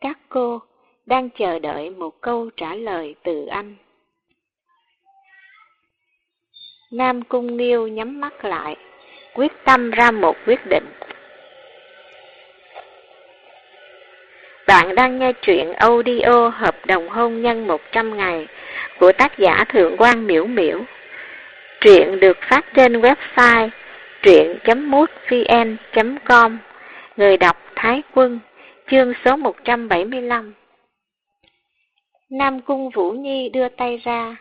các cô đang chờ đợi một câu trả lời từ anh. Nam Cung Nghiêu nhắm mắt lại, quyết tâm ra một quyết định. Bạn đang nghe truyện audio hợp đồng hôn nhân 100 ngày của tác giả Thượng quan Miễu Miễu. Truyện được phát trên website truyện.mútvn.com Người đọc Thái Quân Chương số 175 Nam Cung Vũ Nhi đưa tay ra,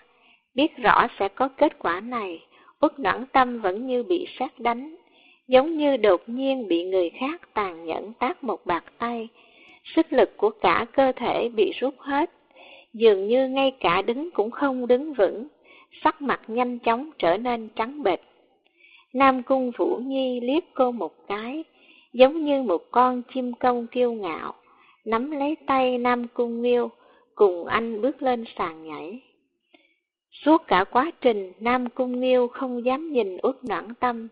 biết rõ sẽ có kết quả này, Út Noãn Tâm vẫn như bị sát đánh, giống như đột nhiên bị người khác tàn nhẫn tác một bạc tay, sức lực của cả cơ thể bị rút hết, dường như ngay cả đứng cũng không đứng vững, sắc mặt nhanh chóng trở nên trắng bệch. Nam Cung Vũ Nhi liếc cô một cái, giống như một con chim công kiêu ngạo, nắm lấy tay Nam Cung Nghiêu, cùng anh bước lên sàn nhảy. Suốt cả quá trình, Nam Cung Nghiêu không dám nhìn Út Noãn Tâm,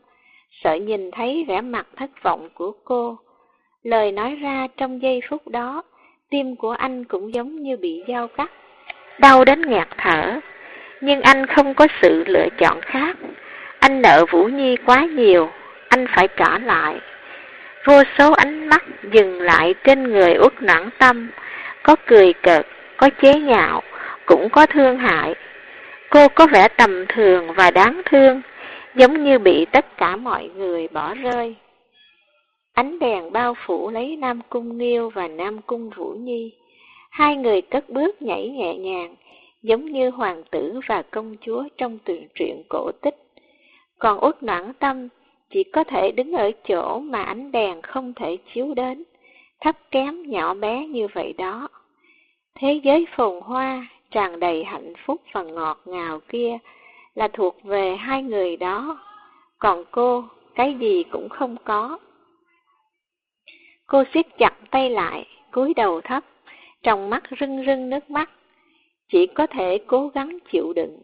sợ nhìn thấy vẻ mặt thất vọng của cô. Lời nói ra trong giây phút đó, tim của anh cũng giống như bị dao cắt, đau đến nghẹt thở. Nhưng anh không có sự lựa chọn khác. Anh nợ Vũ Nhi quá nhiều, anh phải trả lại. Vô số ánh mắt dừng lại trên người Út nản Tâm, có cười cợt, có chế nhạo, cũng có thương hại. Cô có vẻ tầm thường và đáng thương, giống như bị tất cả mọi người bỏ rơi. Ánh đèn bao phủ lấy Nam Cung Nghiêu và Nam Cung Vũ Nhi. Hai người cất bước nhảy nhẹ nhàng, giống như hoàng tử và công chúa trong tuyển truyện cổ tích. Còn út noãn tâm chỉ có thể đứng ở chỗ mà ánh đèn không thể chiếu đến, thấp kém nhỏ bé như vậy đó. Thế giới phồn hoa, tràn đầy hạnh phúc và ngọt ngào kia là thuộc về hai người đó, còn cô cái gì cũng không có. Cô siết chặt tay lại, cúi đầu thấp, trong mắt rưng rưng nước mắt, chỉ có thể cố gắng chịu đựng.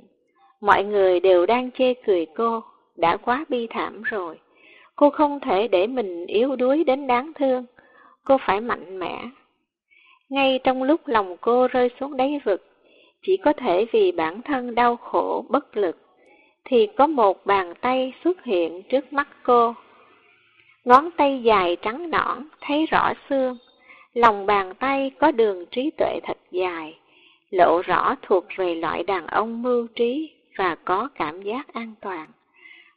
Mọi người đều đang chê cười cô, đã quá bi thảm rồi. Cô không thể để mình yếu đuối đến đáng thương, cô phải mạnh mẽ, ngay trong lúc lòng cô rơi xuống đáy vực, chỉ có thể vì bản thân đau khổ bất lực, thì có một bàn tay xuất hiện trước mắt cô. Ngón tay dài trắng nõn, thấy rõ xương, lòng bàn tay có đường trí tuệ thật dài, lộ rõ thuộc về loại đàn ông mưu trí và có cảm giác an toàn.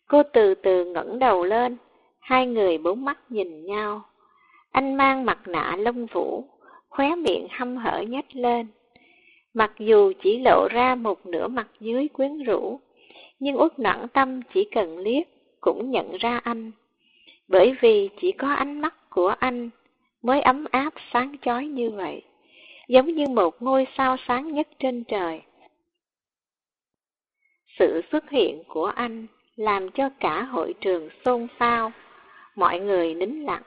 Cô từ từ ngẩng đầu lên, hai người bốn mắt nhìn nhau. Anh mang mặt nạ lông vũ, khóe miệng hăm hở nhếch lên. Mặc dù chỉ lộ ra một nửa mặt dưới quyến rũ, nhưng uất nặng tâm chỉ cần liếc cũng nhận ra anh. Bởi vì chỉ có ánh mắt của anh mới ấm áp sáng chói như vậy, giống như một ngôi sao sáng nhất trên trời. Sự xuất hiện của anh làm cho cả hội trường xôn xao, mọi người nín lặng.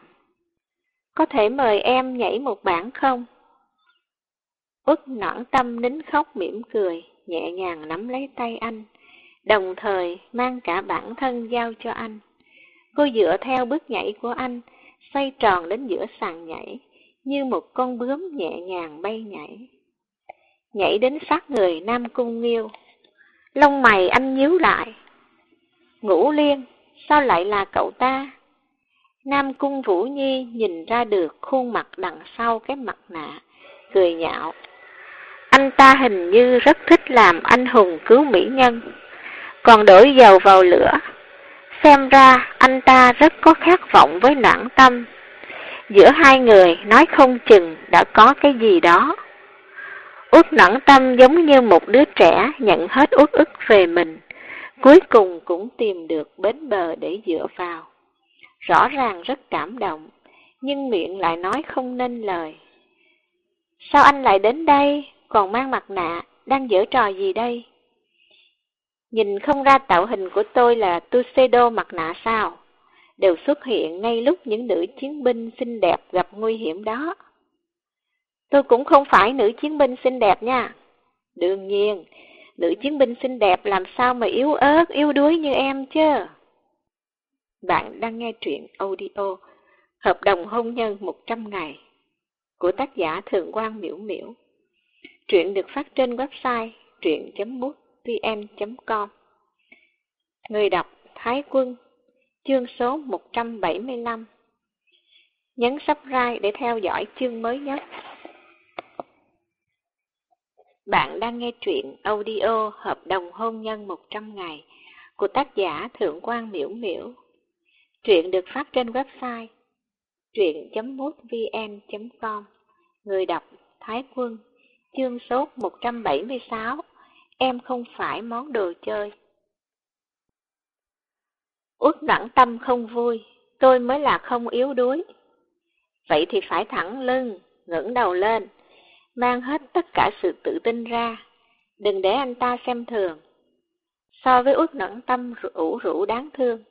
Có thể mời em nhảy một bản không? Út nõn tâm nín khóc mỉm cười, nhẹ nhàng nắm lấy tay anh, đồng thời mang cả bản thân giao cho anh. Cô dựa theo bước nhảy của anh, xoay tròn đến giữa sàn nhảy, như một con bướm nhẹ nhàng bay nhảy. Nhảy đến sát người Nam Cung Nghiêu. Lông mày anh nhíu lại. Ngũ Liên, sao lại là cậu ta? Nam Cung Vũ Nhi nhìn ra được khuôn mặt đằng sau cái mặt nạ, cười nhạo. Anh ta hình như rất thích làm anh hùng cứu mỹ nhân, còn đổi dầu vào lửa. Xem ra anh ta rất có khát vọng với noãn tâm. Giữa hai người nói không chừng đã có cái gì đó. Út nẫn tâm giống như một đứa trẻ nhận hết uất ức về mình, cuối cùng cũng tìm được bến bờ để dựa vào. Rõ ràng rất cảm động, nhưng miệng lại nói không nên lời. Sao anh lại đến đây, còn mang mặt nạ, đang giở trò gì đây? Nhìn không ra tạo hình của tôi là Tuxedo mặt nạ sao? Đều xuất hiện ngay lúc những nữ chiến binh xinh đẹp gặp nguy hiểm đó. Tôi cũng không phải nữ chiến binh xinh đẹp nha. Đương nhiên, nữ chiến binh xinh đẹp làm sao mà yếu ớt, yếu đuối như em chứ. Bạn đang nghe truyện audio Hợp đồng hôn nhân 100 ngày của tác giả Thượng quan Miễu Miễu. Truyện được phát trên website truyện.mútvn.com Người đọc Thái Quân Chương số 175 Nhấn subscribe để theo dõi chương mới nhất. Bạn đang nghe truyện audio Hợp đồng hôn nhân 100 ngày của tác giả Thượng quan Miễu Miễu. Truyện được phát trên website truyện.mútvn.com Người đọc Thái Quân. Chương số 176 Em không phải món đồ chơi uất đẳng tâm không vui, tôi mới là không yếu đuối. Vậy thì phải thẳng lưng, ngẩng đầu lên, mang hết tất cả sự tự tin ra, đừng để anh ta xem thường. So với uất nẫn tâm ủ rũ đáng thương,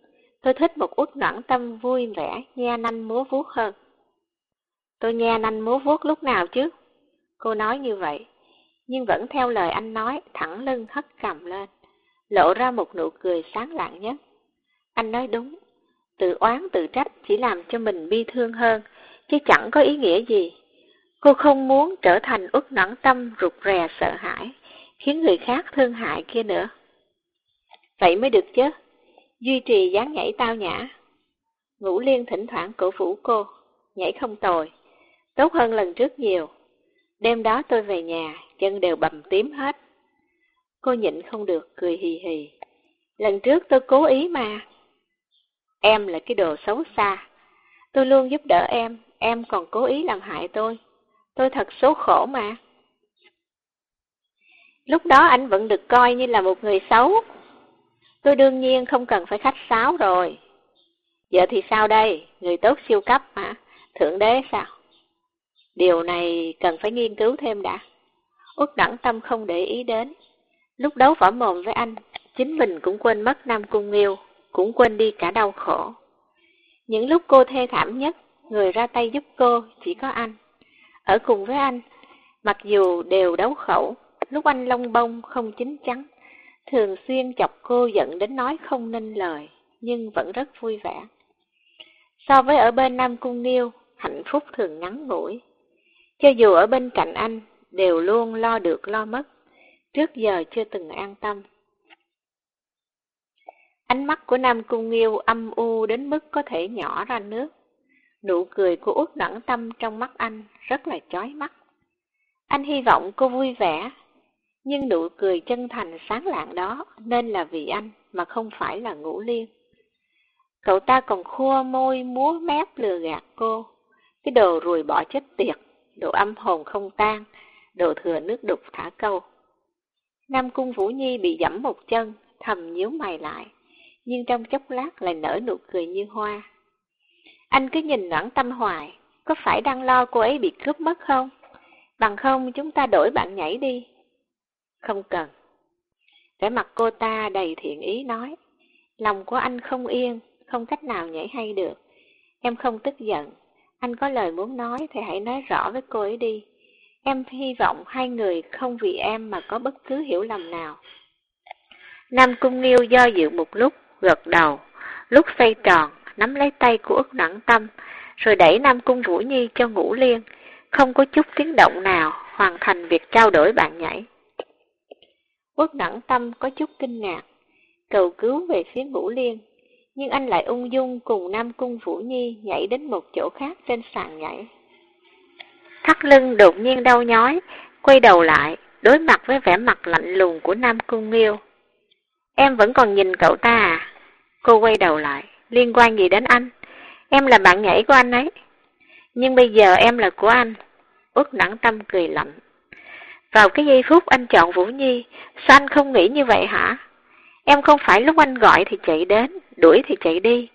tôi thích một uất nẫn tâm vui vẻ, nha nanh múa vuốt hơn. Tôi nha nanh múa vuốt lúc nào chứ? Cô nói như vậy, nhưng vẫn theo lời anh nói, thẳng lưng hất cầm lên, lộ ra một nụ cười sáng lạng nhất. Anh nói đúng, tự oán tự trách chỉ làm cho mình bi thương hơn, chứ chẳng có ý nghĩa gì. Cô không muốn trở thành ước nản tâm rụt rè sợ hãi, khiến người khác thương hại kia nữa. Vậy mới được chứ, duy trì dáng nhảy tao nhã. Ngũ Liên thỉnh thoảng cổ vũ cô, nhảy không tồi, tốt hơn lần trước nhiều. Đêm đó tôi về nhà, chân đều bầm tím hết. Cô nhịn không được, cười hì hì. Lần trước tôi cố ý mà. Em là cái đồ xấu xa. Tôi luôn giúp đỡ em, em còn cố ý làm hại tôi. Tôi thật số khổ mà. Lúc đó anh vẫn được coi như là một người xấu. Tôi đương nhiên không cần phải khách sáo rồi. Giờ thì sao đây? Người tốt siêu cấp hả? Thượng đế sao? Điều này cần phải nghiên cứu thêm đã. Út đẳng tâm không để ý đến. Lúc đấu võ mồm với anh, chính mình cũng quên mất Nam Cung Nghiêu, cũng quên đi cả đau khổ. Những lúc cô thê thảm nhất, người ra tay giúp cô chỉ có anh. Ở cùng với anh, mặc dù đều đấu khẩu, lúc anh lông bông không chín chắn, thường xuyên chọc cô giận đến nói không nên lời, nhưng vẫn rất vui vẻ. So với ở bên Nam Cung Nghiêu, hạnh phúc thường ngắn ngủi. Cho dù ở bên cạnh anh, đều luôn lo được lo mất, trước giờ chưa từng an tâm. Ánh mắt của Nam Cung Nghiêu âm u đến mức có thể nhỏ ra nước. Nụ cười của Út Đẳng Tâm trong mắt anh rất là chói mắt. Anh hy vọng cô vui vẻ, nhưng nụ cười chân thành sáng lạng đó nên là vì anh mà không phải là ngũ liên. Cậu ta còn khua môi múa mép lừa gạt cô, cái đồ rùi bỏ chết tiệt, đồ âm hồn không tan, đồ thừa nước đục thả câu. Nam Cung Vũ Nhi bị dẫm một chân, thầm nhíu mày lại nhưng trong chốc lát lại nở nụ cười như hoa. Anh cứ nhìn noãn tâm hoài, có phải đang lo cô ấy bị cướp mất không? Bằng không chúng ta đổi bạn nhảy đi. Không cần. Vẻ mặt cô ta đầy thiện ý nói, lòng của anh không yên, không cách nào nhảy hay được. Em không tức giận, anh có lời muốn nói thì hãy nói rõ với cô ấy đi. Em hy vọng hai người không vì em mà có bất cứ hiểu lầm nào. Nam Cung Nghiêu do dự một lúc, gật đầu, lúc xoay tròn, nắm lấy tay của ức Nặng Tâm, rồi đẩy Nam Cung Vũ Nhi cho ngủ liên, không có chút tiếng động nào, hoàn thành việc trao đổi bạn nhảy. Quốc Nặng Tâm có chút kinh ngạc, cầu cứu về phía Ngũ Liên, nhưng anh lại ung dung cùng Nam Cung Vũ Nhi nhảy đến một chỗ khác trên sàn nhảy. Thắt lưng đột nhiên đau nhói, quay đầu lại, đối mặt với vẻ mặt lạnh lùng của Nam Cung Nghiêu. Em vẫn còn nhìn cậu ta à? Cô quay đầu lại, liên quan gì đến anh? Em là bạn nhảy của anh ấy. Nhưng bây giờ em là của anh. Út nặng tâm cười lạnh. Vào cái giây phút anh chọn Vũ Nhi, sao anh không nghĩ như vậy hả? Em không phải lúc anh gọi thì chạy đến, đuổi thì chạy đi.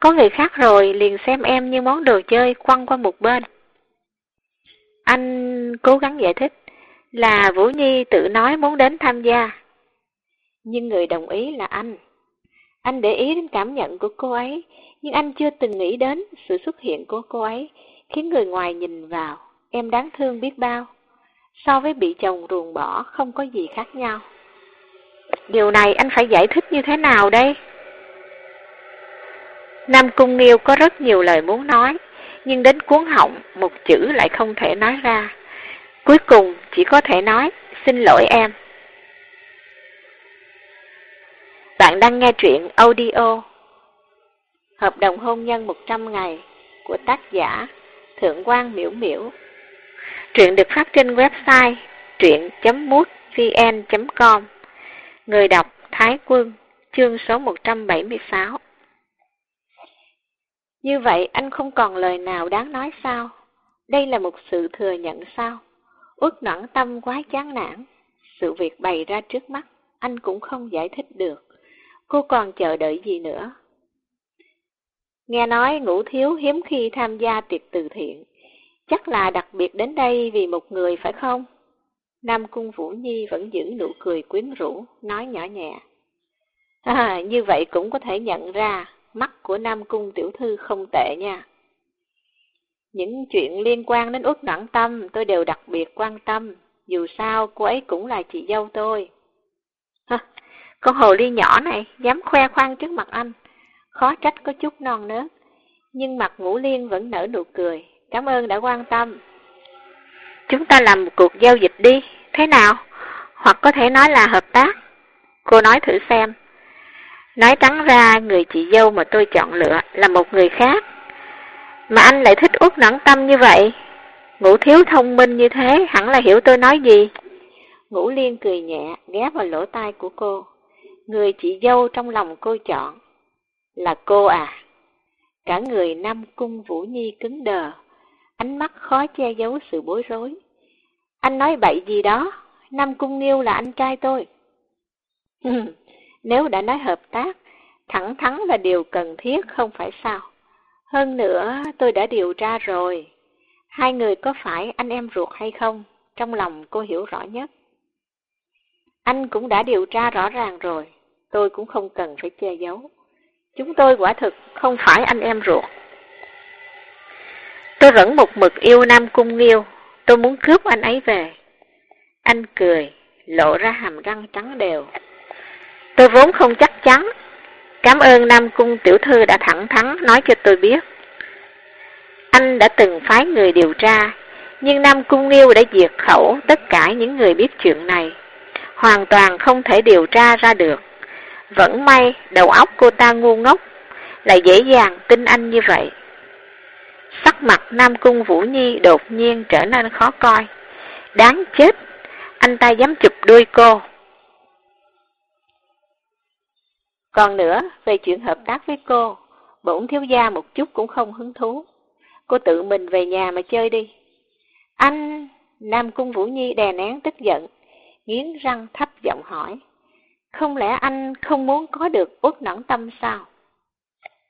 Có người khác rồi liền xem em như món đồ chơi quăng qua một bên. Anh cố gắng giải thích là Vũ Nhi tự nói muốn đến tham gia. Nhưng người đồng ý là anh. Anh để ý đến cảm nhận của cô ấy, nhưng anh chưa từng nghĩ đến sự xuất hiện của cô ấy, khiến người ngoài nhìn vào, em đáng thương biết bao. So với bị chồng ruồng bỏ không có gì khác nhau. Điều này anh phải giải thích như thế nào đây? Nam Cung Nghiêu có rất nhiều lời muốn nói, nhưng đến cuốn họng một chữ lại không thể nói ra. Cuối cùng chỉ có thể nói, xin lỗi em. Bạn đang nghe truyện audio Hợp đồng hôn nhân 100 ngày của tác giả Thượng quan Miễu Miễu Truyện được phát trên website truyện.mútvn.com Người đọc Thái Quân, Chương số 176 Như vậy anh không còn lời nào đáng nói sao? Đây là một sự thừa nhận sao? Ước noãn tâm quá chán nản. Sự việc bày ra trước mắt, Anh cũng không giải thích được. Cô còn chờ đợi gì nữa? Nghe nói ngũ thiếu hiếm khi tham gia tiệc từ thiện. Chắc là đặc biệt đến đây vì một người phải không? Nam Cung Vũ Nhi vẫn giữ nụ cười quyến rũ, nói nhỏ nhẹ. À, như vậy cũng có thể nhận ra, mắt của Nam Cung Tiểu Thư không tệ nha. Những chuyện liên quan đến Út Noãn Tâm tôi đều đặc biệt quan tâm, dù sao cô ấy cũng là chị dâu tôi. Con hồ ly nhỏ này dám khoe khoang trước mặt anh, khó trách có chút non nớt, nhưng mặt ngũ liên vẫn nở nụ cười, cảm ơn đã quan tâm. Chúng ta làm một cuộc giao dịch đi, thế nào? Hoặc có thể nói là hợp tác. Cô nói thử xem. Nói trắng ra, người chị dâu mà tôi chọn lựa là một người khác. Mà anh lại thích út nẵng tâm như vậy. Ngũ thiếu thông minh như thế, hẳn là hiểu tôi nói gì. Ngũ liên cười nhẹ, ghé vào lỗ tai của cô. Người chị dâu trong lòng cô chọn. Là cô à? Cả người Nam Cung Vũ Nhi cứng đờ, ánh mắt khó che giấu sự bối rối. Anh nói bậy gì đó, Nam Cung Nghiêu là anh trai tôi. Nếu đã nói hợp tác, thẳng thắn là điều cần thiết không phải sao. Hơn nữa, tôi đã điều tra rồi. Hai người có phải anh em ruột hay không? Trong lòng cô hiểu rõ nhất. Anh cũng đã điều tra rõ ràng rồi, tôi cũng không cần phải che giấu. Chúng tôi quả thực không phải anh em ruột. Tôi vẫn một mực yêu Nam Cung Nghiêu, tôi muốn cướp anh ấy về. Anh cười, lộ ra hàm răng trắng đều. Tôi vốn không chắc chắn. Cảm ơn Nam Cung Tiểu Thư đã thẳng thắn nói cho tôi biết. Anh đã từng phái người điều tra, nhưng Nam Cung Nghiêu đã diệt khẩu tất cả những người biết chuyện này. Hoàn toàn không thể điều tra ra được. Vẫn may đầu óc cô ta ngu ngốc, lại dễ dàng tin anh như vậy. Sắc mặt Nam Cung Vũ Nhi đột nhiên trở nên khó coi. Đáng chết, anh ta dám chụp đuôi cô. Còn nữa, về chuyện hợp tác với cô, bổn thiếu gia một chút cũng không hứng thú. Cô tự mình về nhà mà chơi đi. Anh, Nam Cung Vũ Nhi đè nén tức giận, nghiến răng thấp giọng hỏi. Không lẽ anh không muốn có được uất nẵng tâm sao?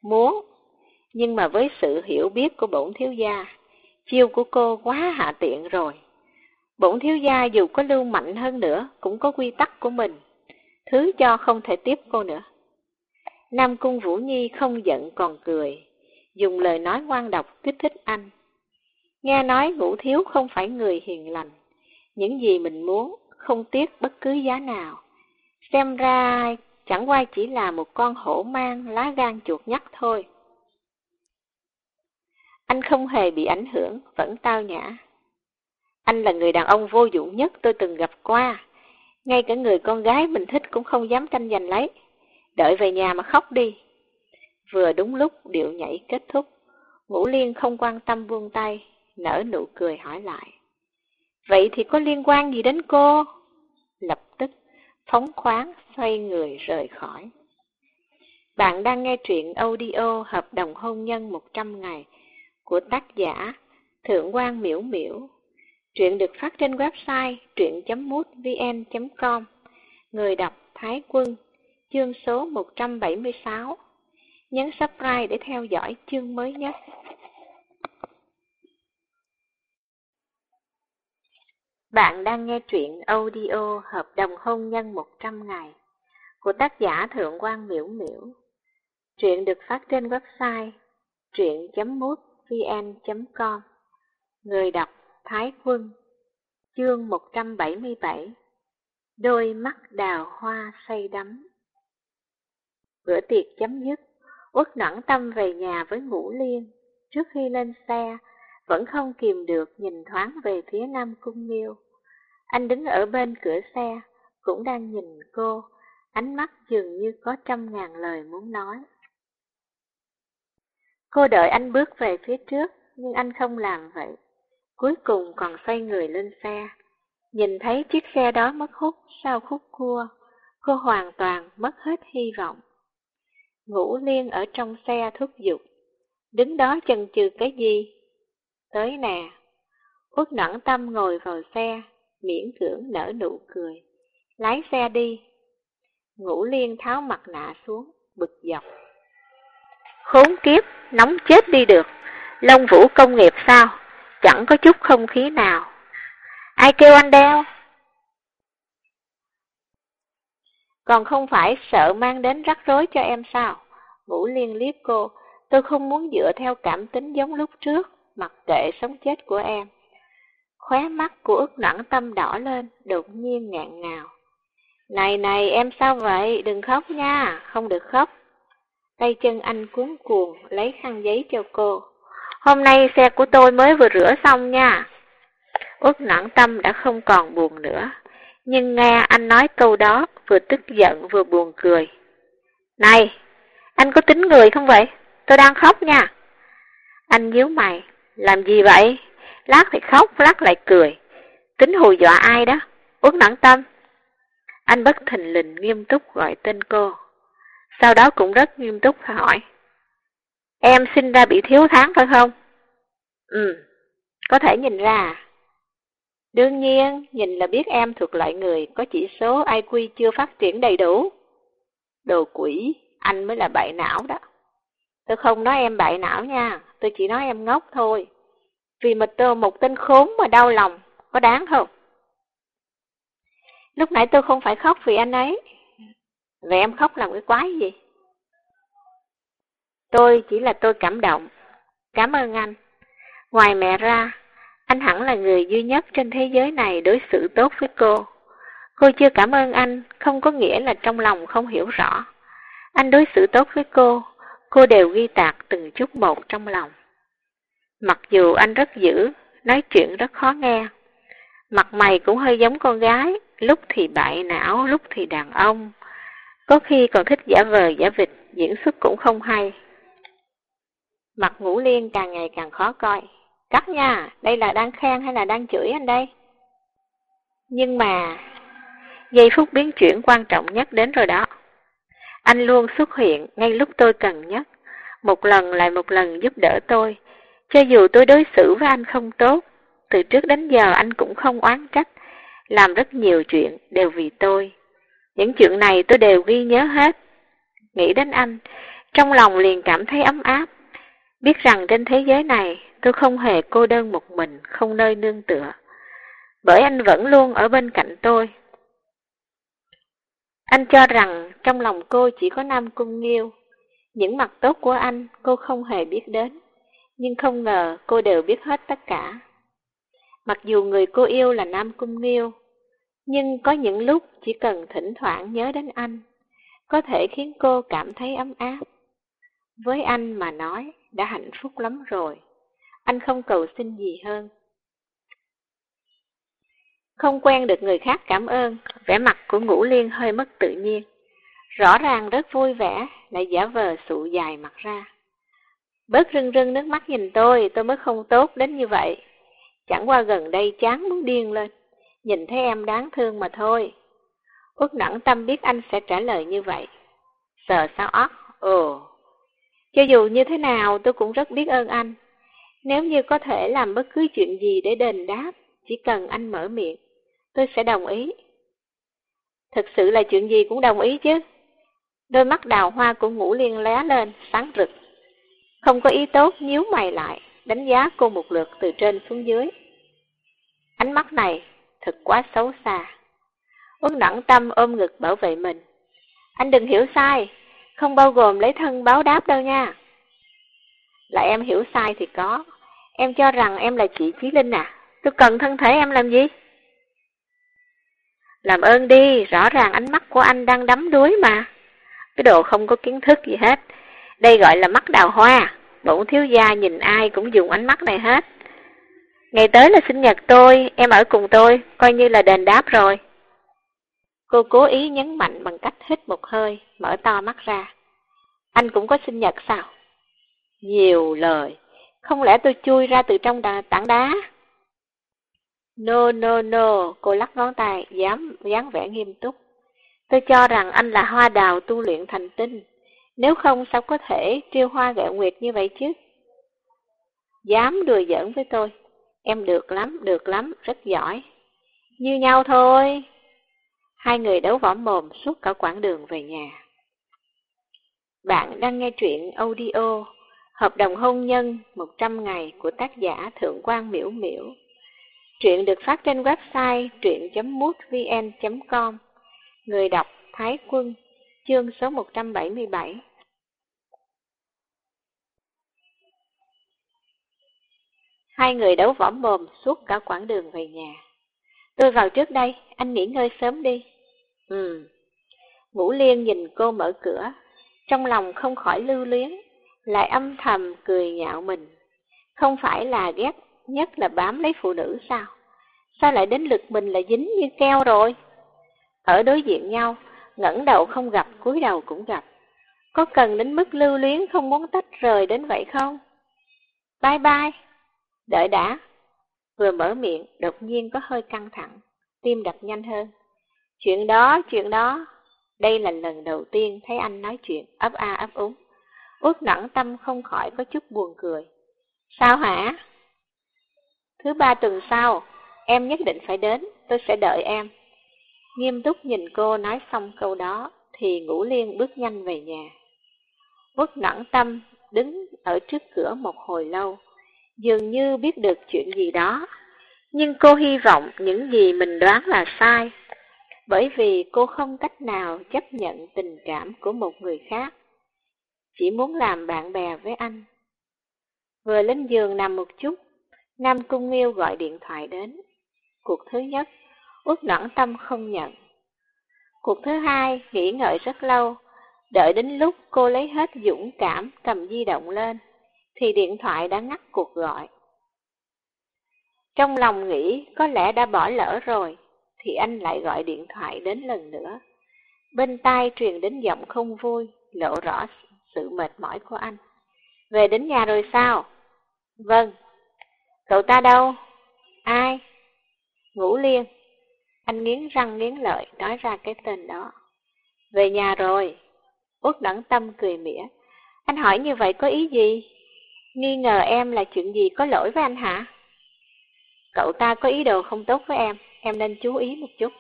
Muốn, nhưng mà với sự hiểu biết của bổn thiếu gia, chiêu của cô quá hạ tiện rồi. Bổn thiếu gia dù có lưu mạnh hơn nữa cũng có quy tắc của mình. thứ cho không thể tiếp cô nữa. Nam Cung Vũ Nhi không giận còn cười, dùng lời nói ngoan độc kích thích anh. Nghe nói ngũ thiếu không phải người hiền lành, những gì mình muốn không tiếc bất cứ giá nào. Xem ra chẳng qua chỉ là một con hổ mang lá gan chuột nhắt thôi. Anh không hề bị ảnh hưởng, vẫn tao nhã. Anh là người đàn ông vô dụng nhất tôi từng gặp qua. Ngay cả người con gái mình thích cũng không dám tranh giành lấy. Đợi về nhà mà khóc đi. Vừa đúng lúc điệu nhảy kết thúc, Ngũ Liên không quan tâm buông tay, nở nụ cười hỏi lại. Vậy thì có liên quan gì đến cô? Lập tức, phóng khoáng xoay người rời khỏi. Bạn đang nghe truyện audio Hợp đồng hôn nhân 100 ngày của tác giả Thượng quan Miễu Miễu. Truyện được phát trên website truyện.mútvn.com Người đọc Thái Quân, Chương số 176 Nhấn subscribe để theo dõi chương mới nhất. Bạn đang nghe truyện audio Hợp đồng hôn nhân 100 ngày của tác giả Thượng quan Miễu Miễu. Truyện được phát trên website truyện.mútvn.com Người đọc Thái Quân Chương 177 Đôi mắt đào hoa say đắm Bữa tiệc chấm dứt, Uất nặng tâm về nhà với Ngũ Liên. Trước khi lên xe, vẫn không kìm được nhìn thoáng về phía Nam Cung Nghiêu. Anh đứng ở bên cửa xe, cũng đang nhìn cô, ánh mắt dường như có trăm ngàn lời muốn nói. Cô đợi anh bước về phía trước, nhưng anh không làm vậy. Cuối cùng còn xoay người lên xe. Nhìn thấy chiếc xe đó mất hút sau khúc cua, cô hoàn toàn mất hết hy vọng. ngủ Liên ở trong xe thúc giục. Đứng đó chần chừ cái gì? Tới nè. Uất nặng tâm ngồi vào xe, miễn cưỡng nở nụ cười. Lái xe đi. Ngũ Liên tháo mặt nạ xuống, bực dọc. Khốn kiếp, nóng chết đi được. Long vũ công nghiệp sao? Chẳng có chút không khí nào. Ai kêu anh đeo? Còn không phải sợ mang đến rắc rối cho em sao? Ngũ Liên liếc cô, tôi không muốn dựa theo cảm tính giống lúc trước, mặc kệ sống chết của em. Khóe mắt của ức noãn tâm đỏ lên, đột nhiên ngạn ngào. Này này, em sao vậy? Đừng khóc nha, không được khóc. Tay chân anh cuốn cuồng, lấy khăn giấy cho cô. Hôm nay xe của tôi mới vừa rửa xong nha. Ước noãn tâm đã không còn buồn nữa, nhưng nghe anh nói câu đó vừa tức giận vừa buồn cười. Này, anh có tính người không vậy? Tôi đang khóc nha. Anh nhíu mày, làm gì vậy? Lát thì khóc, lát lại cười. Tính hù dọa ai đó? uống nặng tâm. Anh bất thình lình nghiêm túc gọi tên cô. Sau đó cũng rất nghiêm túc hỏi. Em sinh ra bị thiếu tháng phải không? Ừ, có thể nhìn ra Đương nhiên, nhìn là biết em thuộc loại người có chỉ số IQ chưa phát triển đầy đủ. Đồ quỷ, anh mới là bại não đó. Tôi không nói em bại não nha, tôi chỉ nói em ngốc thôi. Vì mà tôi một tên khốn mà đau lòng, có đáng không? Lúc nãy tôi không phải khóc vì anh ấy. Vậy em khóc làm cái quái gì? Tôi chỉ là tôi cảm động. Cảm ơn anh. Ngoài mẹ ra, anh hẳn là người duy nhất trên thế giới này đối xử tốt với cô. Cô chưa cảm ơn anh, không có nghĩa là trong lòng không hiểu rõ. Anh đối xử tốt với cô, cô đều ghi tạc từng chút một trong lòng. Mặc dù anh rất dữ, nói chuyện rất khó nghe. Mặt mày cũng hơi giống con gái, lúc thì bại não, lúc thì đàn ông. Có khi còn thích giả vờ giả vịt, diễn xuất cũng không hay. Mặt ngũ liên càng ngày càng khó coi. Cắt nha, đây là đang khen hay là đang chửi anh đây? Nhưng mà, giây phút biến chuyển quan trọng nhất đến rồi đó. Anh luôn xuất hiện ngay lúc tôi cần nhất, một lần lại một lần giúp đỡ tôi. Cho dù tôi đối xử với anh không tốt, từ trước đến giờ anh cũng không oán trách, làm rất nhiều chuyện đều vì tôi. Những chuyện này tôi đều ghi nhớ hết. Nghĩ đến anh, trong lòng liền cảm thấy ấm áp, biết rằng trên thế giới này tôi không hề cô đơn một mình, không nơi nương tựa. Bởi anh vẫn luôn ở bên cạnh tôi. Anh cho rằng trong lòng cô chỉ có Nam Cung Nghiêu. Những mặt tốt của anh cô không hề biết đến, nhưng không ngờ cô đều biết hết tất cả. Mặc dù người cô yêu là Nam Cung Nghiêu, nhưng có những lúc chỉ cần thỉnh thoảng nhớ đến anh, có thể khiến cô cảm thấy ấm áp. Với anh mà nói, đã hạnh phúc lắm rồi. Anh không cầu xin gì hơn. Không quen được người khác cảm ơn, vẻ mặt của ngũ liên hơi mất tự nhiên. Rõ ràng rất vui vẻ, lại giả vờ sụ dài mặt ra. Bớt rưng rưng nước mắt nhìn tôi, tôi mới không tốt đến như vậy. Chẳng qua gần đây chán muốn điên lên, nhìn thấy em đáng thương mà thôi. Út nẵng tâm biết anh sẽ trả lời như vậy. Sờ sao óc, ồ. Cho dù như thế nào tôi cũng rất biết ơn anh. Nếu như có thể làm bất cứ chuyện gì để đền đáp, chỉ cần anh mở miệng, tôi sẽ đồng ý. Thực sự là chuyện gì cũng đồng ý chứ. Đôi mắt đào hoa của ngũ liên lé lên, sáng rực. Không có ý tốt nhíu mày lại, đánh giá cô một lượt từ trên xuống dưới. Ánh mắt này thật quá xấu xa. Uân đẳng tâm ôm ngực bảo vệ mình. Anh đừng hiểu sai, không bao gồm lấy thân báo đáp đâu nha. Là em hiểu sai thì có. Em cho rằng em là chị Chí Linh à? Tôi cần thân thể em làm gì? Làm ơn đi, rõ ràng ánh mắt của anh đang đắm đuối mà. Cái đồ không có kiến thức gì hết. Đây gọi là mắt đào hoa. Bổn thiếu gia nhìn ai cũng dùng ánh mắt này hết. Ngày tới là sinh nhật tôi, em ở cùng tôi, coi như là đền đáp rồi. Cô cố ý nhấn mạnh bằng cách hít một hơi, mở to mắt ra. Anh cũng có sinh nhật sao? Nhiều lời, không lẽ tôi chui ra từ trong tảng đá? No, no, no, cô lắc ngón tay, dám, dáng vẻ nghiêm túc. Tôi cho rằng anh là hoa đào tu luyện thành tinh, nếu không sao có thể triêu hoa gạo nguyệt như vậy chứ? Dám đùa giỡn với tôi, em được lắm, được lắm, rất giỏi. Như nhau thôi. Hai người đấu võ mồm suốt cả quãng đường về nhà. Bạn đang nghe truyện audio Hợp đồng hôn nhân 100 ngày của tác giả Thượng quan Miễu Miễu. Truyện được phát trên website truyện.mútvn.com Người đọc Thái Quân Chương số 177 Hai người đấu võ mồm suốt cả quãng đường về nhà. Tôi vào trước đây, anh nghỉ ngơi sớm đi. Ừ. Ngũ Liên nhìn cô mở cửa, trong lòng không khỏi lưu luyến, lại âm thầm cười nhạo mình. Không phải là ghét nhất là bám lấy phụ nữ sao? Sao lại đến lượt mình là dính như keo rồi? Ở đối diện nhau, ngẩng đầu không gặp, cúi đầu cũng gặp. Có cần đến mức lưu luyến không muốn tách rời đến vậy không? Bye bye. Đợi đã. Vừa mở miệng, đột nhiên có hơi căng thẳng, tim đập nhanh hơn. Chuyện đó, chuyện đó. Đây là lần đầu tiên thấy anh nói chuyện ấp a ấp úng. Út nặng tâm không khỏi có chút buồn cười. Sao hả? Thứ ba tuần sau, em nhất định phải đến, tôi sẽ đợi em. Nghiêm túc nhìn cô nói xong câu đó, thì ngũ liên bước nhanh về nhà. Út nản tâm đứng ở trước cửa một hồi lâu, dường như biết được chuyện gì đó. Nhưng cô hy vọng những gì mình đoán là sai, bởi vì cô không cách nào chấp nhận tình cảm của một người khác. Chỉ muốn làm bạn bè với anh. Vừa lên giường nằm một chút, Nam Cung Nghiêu gọi điện thoại đến. Cuộc thứ nhất, Út Noãn Tâm không nhận. Cuộc thứ hai, nghĩ ngợi rất lâu, đợi đến lúc cô lấy hết dũng cảm cầm di động lên, thì điện thoại đã ngắt cuộc gọi. Trong lòng nghĩ có lẽ đã bỏ lỡ rồi, thì anh lại gọi điện thoại đến lần nữa. Bên tai truyền đến giọng không vui, lộ rõ sự mệt mỏi của anh. Về đến nhà rồi sao? Vâng. Cậu ta đâu? Ai? Ngũ Liên. Anh nghiến răng nghiến lợi nói ra cái tên đó. Về nhà rồi. Út đẳng tâm cười mỉa. Anh hỏi như vậy có ý gì? Nghi ngờ em là chuyện gì có lỗi với anh hả? Cậu ta có ý đồ không tốt với em, em nên chú ý một chút.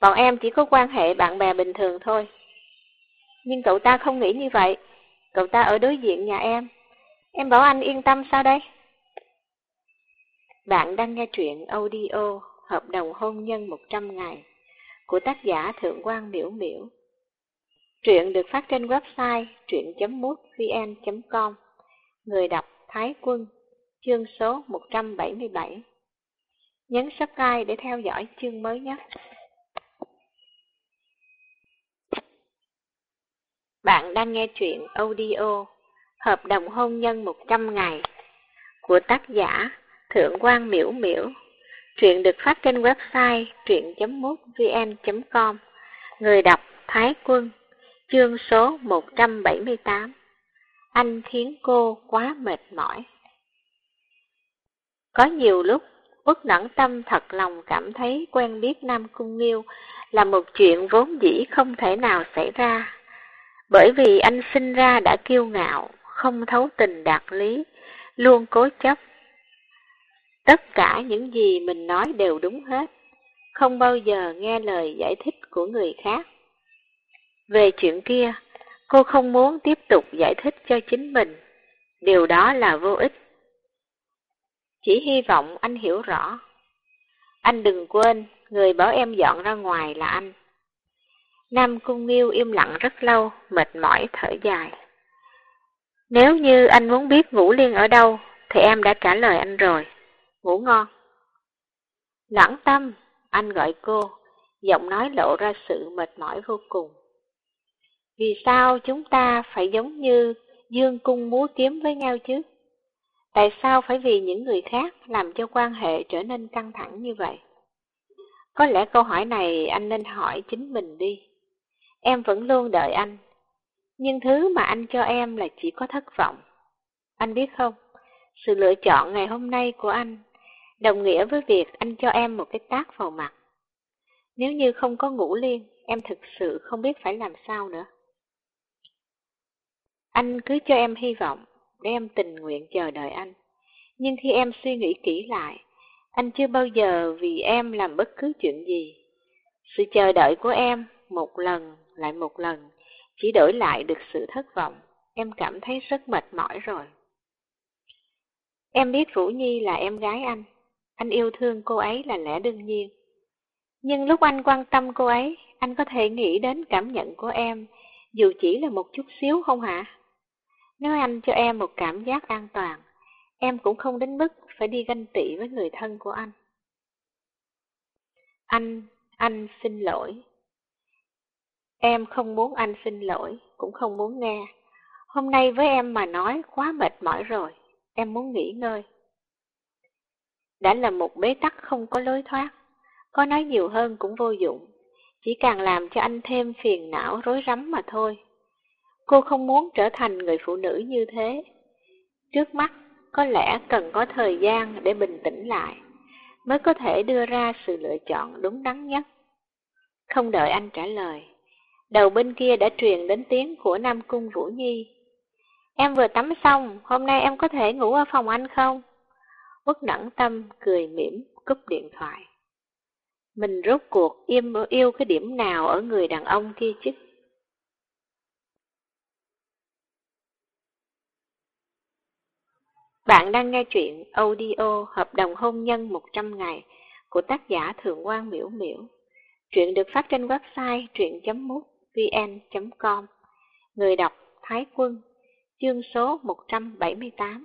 Bọn em chỉ có quan hệ bạn bè bình thường thôi. Nhưng cậu ta không nghĩ như vậy. Cậu ta ở đối diện nhà em. Em bảo anh yên tâm sao đây? Bạn đang nghe truyện audio Hợp đồng hôn nhân 100 ngày, của tác giả Thượng quan Miễu Miễu. Truyện được phát trên website truyện.mútvn.com Người đọc Thái Quân, Chương số 177 Nhấn subscribe để theo dõi chương mới nhất. Bạn đang nghe truyện audio Hợp đồng hôn nhân 100 ngày, của tác giả Thượng quan Miễu Miễu. Truyện được phát trên website truyện.mútvn.com Người đọc Thái Quân Chương số 178 Anh khiến cô quá mệt mỏi Có nhiều lúc, Uất Nẫn Tâm thật lòng cảm thấy quen biết Nam Cung Nghiêu là một chuyện vốn dĩ không thể nào xảy ra. Bởi vì anh sinh ra đã kiêu ngạo, không thấu tình đạt lý, luôn cố chấp. Tất cả những gì mình nói đều đúng hết, không bao giờ nghe lời giải thích của người khác. Về chuyện kia, cô không muốn tiếp tục giải thích cho chính mình. Điều đó là vô ích. Chỉ hy vọng anh hiểu rõ. Anh đừng quên, người bảo em dọn ra ngoài là anh. Nam Cung Nghiêu im lặng rất lâu, mệt mỏi thở dài. Nếu như anh muốn biết Ngũ Liên ở đâu, thì em đã trả lời anh rồi. Ngủ ngon. Lãng tâm, anh gọi cô, giọng nói lộ ra sự mệt mỏi vô cùng. Vì sao chúng ta phải giống như dương cung múa kiếm với nhau chứ? Tại sao phải vì những người khác làm cho quan hệ trở nên căng thẳng như vậy? Có lẽ câu hỏi này anh nên hỏi chính mình đi. Em vẫn luôn đợi anh. Nhưng thứ mà anh cho em là chỉ có thất vọng. Anh biết không, sự lựa chọn ngày hôm nay của anh đồng nghĩa với việc anh cho em một cái tác vào mặt. Nếu như không có ngủ liên, em thực sự không biết phải làm sao nữa. Anh cứ cho em hy vọng, để em tình nguyện chờ đợi anh. Nhưng khi em suy nghĩ kỹ lại, anh chưa bao giờ vì em làm bất cứ chuyện gì. Sự chờ đợi của em, một lần lại một lần, chỉ đổi lại được sự thất vọng. Em cảm thấy rất mệt mỏi rồi. Em biết Vũ Nhi là em gái anh. Anh yêu thương cô ấy là lẽ đương nhiên. Nhưng lúc anh quan tâm cô ấy, anh có thể nghĩ đến cảm nhận của em, dù chỉ là một chút xíu không hả? Nếu anh cho em một cảm giác an toàn, em cũng không đến mức phải đi ganh tị với người thân của anh. Anh, anh xin lỗi. Em không muốn anh xin lỗi, cũng không muốn nghe. Hôm nay với em mà nói quá mệt mỏi rồi, em muốn nghỉ ngơi. Đã là một bế tắc không có lối thoát, có nói nhiều hơn cũng vô dụng, chỉ càng làm cho anh thêm phiền não rối rắm mà thôi. Cô không muốn trở thành người phụ nữ như thế. Trước mắt, có lẽ cần có thời gian để bình tĩnh lại, mới có thể đưa ra sự lựa chọn đúng đắn nhất. Không đợi anh trả lời, đầu bên kia đã truyền đến tiếng của Nam Cung Vũ Nhi. Em vừa tắm xong, hôm nay em có thể ngủ ở phòng anh không? Bất đẳng tâm cười mỉm, cúp điện thoại. Mình rốt cuộc im yêu cái điểm nào ở người đàn ông kia chứ? Bạn đang nghe truyện audio Hợp đồng hôn nhân 100 ngày của tác giả Thượng quan Miễu Miễu. Truyện được phát trên website truyện.mútvn.com Người đọc Thái Quân Chương số 178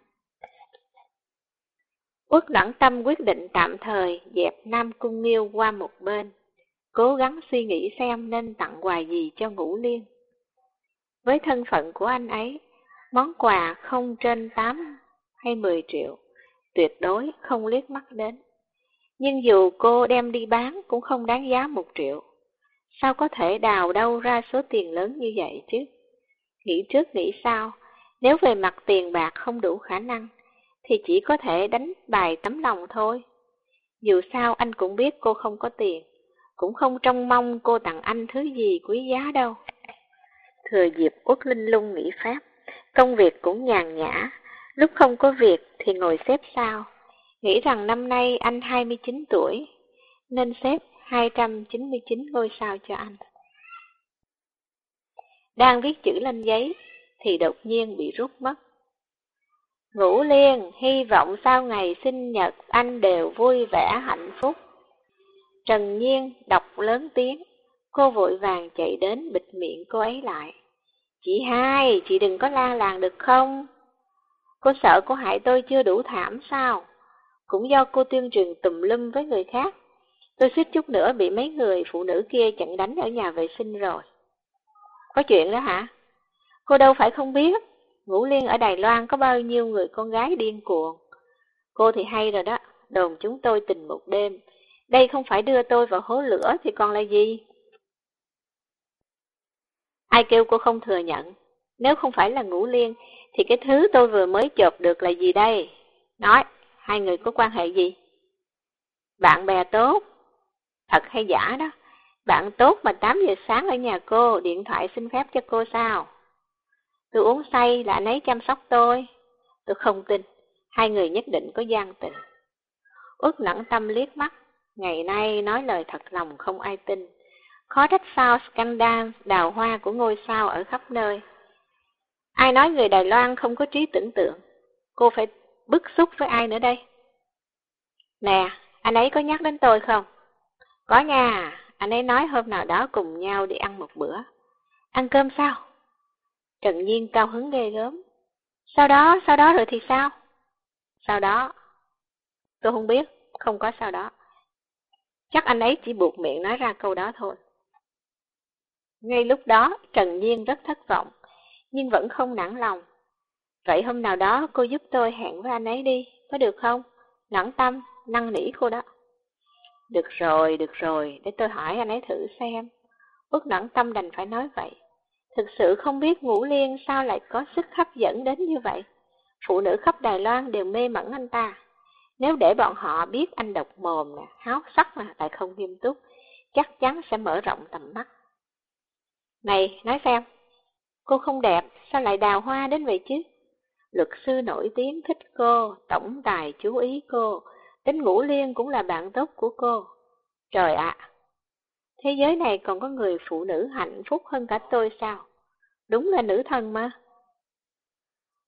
Uất lẫn tâm quyết định tạm thời dẹp Nam Cung Nghiêu qua một bên, cố gắng suy nghĩ xem nên tặng quà gì cho Ngũ Liên. Với thân phận của anh ấy, món quà không trên 8 hay 10 triệu, tuyệt đối không liếc mắt đến. Nhưng dù cô đem đi bán cũng không đáng giá một triệu. Sao có thể đào đâu ra số tiền lớn như vậy chứ? Nghĩ trước nghĩ sau, nếu về mặt tiền bạc không đủ khả năng, thì chỉ có thể đánh bài tấm lòng thôi. Dù sao anh cũng biết cô không có tiền, cũng không trông mong cô tặng anh thứ gì quý giá đâu. Thừa dịp Út Linh lung nghỉ phép, công việc cũng nhàn nhã, lúc không có việc thì ngồi xếp sao. Nghĩ rằng năm nay anh 29 tuổi, nên xếp 299 ngôi sao cho anh. Đang viết chữ lên giấy, thì đột nhiên bị rút mất. Ngũ Liên hy vọng sau ngày sinh nhật anh đều vui vẻ hạnh phúc. Trần Nhiên đọc lớn tiếng, Cô vội vàng chạy đến bịt miệng cô ấy lại. Chị hai, chị đừng có la làng được không? Cô sợ cô hại tôi chưa đủ thảm sao? Cũng do cô tuyên truyền tùm lum với người khác. Tôi suýt chút nữa bị mấy người phụ nữ kia chặn đánh ở nhà vệ sinh rồi. Có chuyện đó hả? Cô đâu phải không biết. Ngũ Liên ở Đài Loan có bao nhiêu người con gái điên cuồng. Cô thì hay rồi đó, đồn chúng tôi tình một đêm. Đây không phải đưa tôi vào hố lửa thì còn là gì? Ai kêu cô không thừa nhận? Nếu không phải là Ngũ Liên, thì cái thứ tôi vừa mới chộp được là gì đây? Nói, hai người có quan hệ gì? Bạn bè tốt. Thật hay giả đó? Bạn tốt mà 8 giờ sáng ở nhà cô, điện thoại xin phép cho cô sao? Tôi uống say là anh ấy chăm sóc tôi. Tôi không tin, hai người nhất định có gian tình. Ước lẫn tâm liếc mắt, ngày nay nói lời thật lòng không ai tin. Khó trách sao scandal đào hoa của ngôi sao ở khắp nơi. Ai nói người Đài Loan không có trí tưởng tượng? Cô phải bức xúc với ai nữa đây? Nè, anh ấy có nhắc đến tôi không? Có nha, anh ấy nói hôm nào đó cùng nhau đi ăn một bữa. Ăn cơm sao? Trần Nhiên cao hứng ghê gớm. Sau đó, sau đó rồi thì sao? Sau đó, tôi không biết, không có sau đó. Chắc anh ấy chỉ buộc miệng nói ra câu đó thôi. Ngay lúc đó, Trần Nhiên rất thất vọng, nhưng vẫn không nản lòng. Vậy hôm nào đó cô giúp tôi hẹn với anh ấy đi, có được không? Nẵng tâm, năn nỉ cô đó. Được rồi, được rồi, để tôi hỏi anh ấy thử xem. Ước nẵng tâm đành phải nói vậy. Thực sự không biết Ngũ Liên sao lại có sức hấp dẫn đến như vậy. Phụ nữ khắp Đài Loan đều mê mẩn anh ta. Nếu để bọn họ biết anh độc mồm nè, háo sắc mà lại không nghiêm túc, chắc chắn sẽ mở rộng tầm mắt. Này, nói xem, cô không đẹp, sao lại đào hoa đến vậy chứ? Luật sư nổi tiếng thích cô, tổng tài chú ý cô, tính ngũ liên cũng là bạn tốt của cô. Trời ạ, thế giới này còn có người phụ nữ hạnh phúc hơn cả tôi sao? Đúng là nữ thần mà.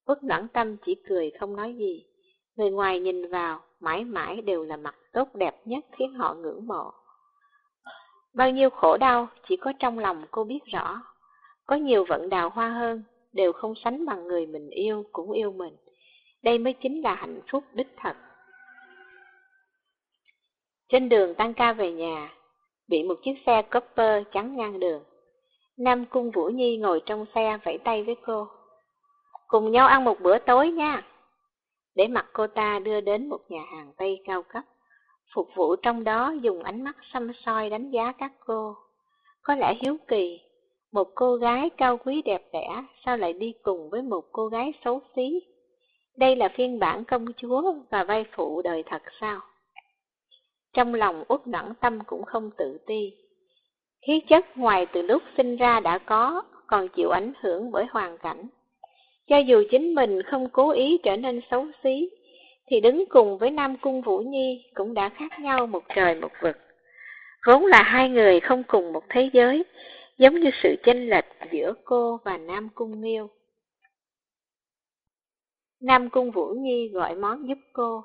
Bất noãn tâm chỉ cười không nói gì. Người ngoài nhìn vào, mãi mãi đều là mặt tốt đẹp nhất khiến họ ngưỡng mộ. Bao nhiêu khổ đau chỉ có trong lòng cô biết rõ. Có nhiều vận đào hoa hơn, đều không sánh bằng người mình yêu cũng yêu mình. Đây mới chính là hạnh phúc đích thật. Trên đường tăng ca về nhà, bị một chiếc xe copper chắn ngang đường. Nam Cung Vũ Nhi ngồi trong xe vẫy tay với cô. Cùng nhau ăn một bữa tối nha. Để mặt cô ta đưa đến một nhà hàng Tây cao cấp. Phục vụ trong đó dùng ánh mắt xăm soi đánh giá các cô. Có lẽ hiếu kỳ, một cô gái cao quý đẹp đẽ sao lại đi cùng với một cô gái xấu xí? Đây là phiên bản công chúa và vai phụ đời thật sao? Trong lòng út nẵng tâm cũng không tự ti. Khí chất ngoài từ lúc sinh ra đã có, còn chịu ảnh hưởng bởi hoàn cảnh. Cho dù chính mình không cố ý trở nên xấu xí, thì đứng cùng với Nam Cung Vũ Nhi cũng đã khác nhau một trời một vực. Vốn là hai người không cùng một thế giới, giống như sự chênh lệch giữa cô và Nam Cung Nghiêu. Nam Cung Vũ Nhi gọi món giúp cô,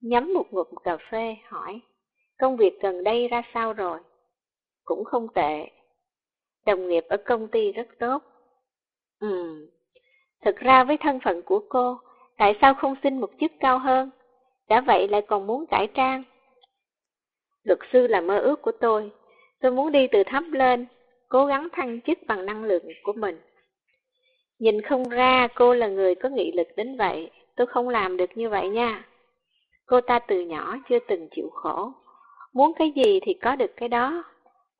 nhắm một ngụm cà phê hỏi, công việc gần đây ra sao rồi? Cũng không tệ. Đồng nghiệp ở công ty rất tốt. Ừ, thực ra với thân phận của cô, tại sao không xin một chức cao hơn? Đã vậy lại còn muốn cải trang. Luật sư là mơ ước của tôi, tôi muốn đi từ thấp lên, cố gắng thăng chức bằng năng lượng của mình. Nhìn không ra cô là người có nghị lực đến vậy, tôi không làm được như vậy nha. Cô ta từ nhỏ chưa từng chịu khổ, muốn cái gì thì có được cái đó.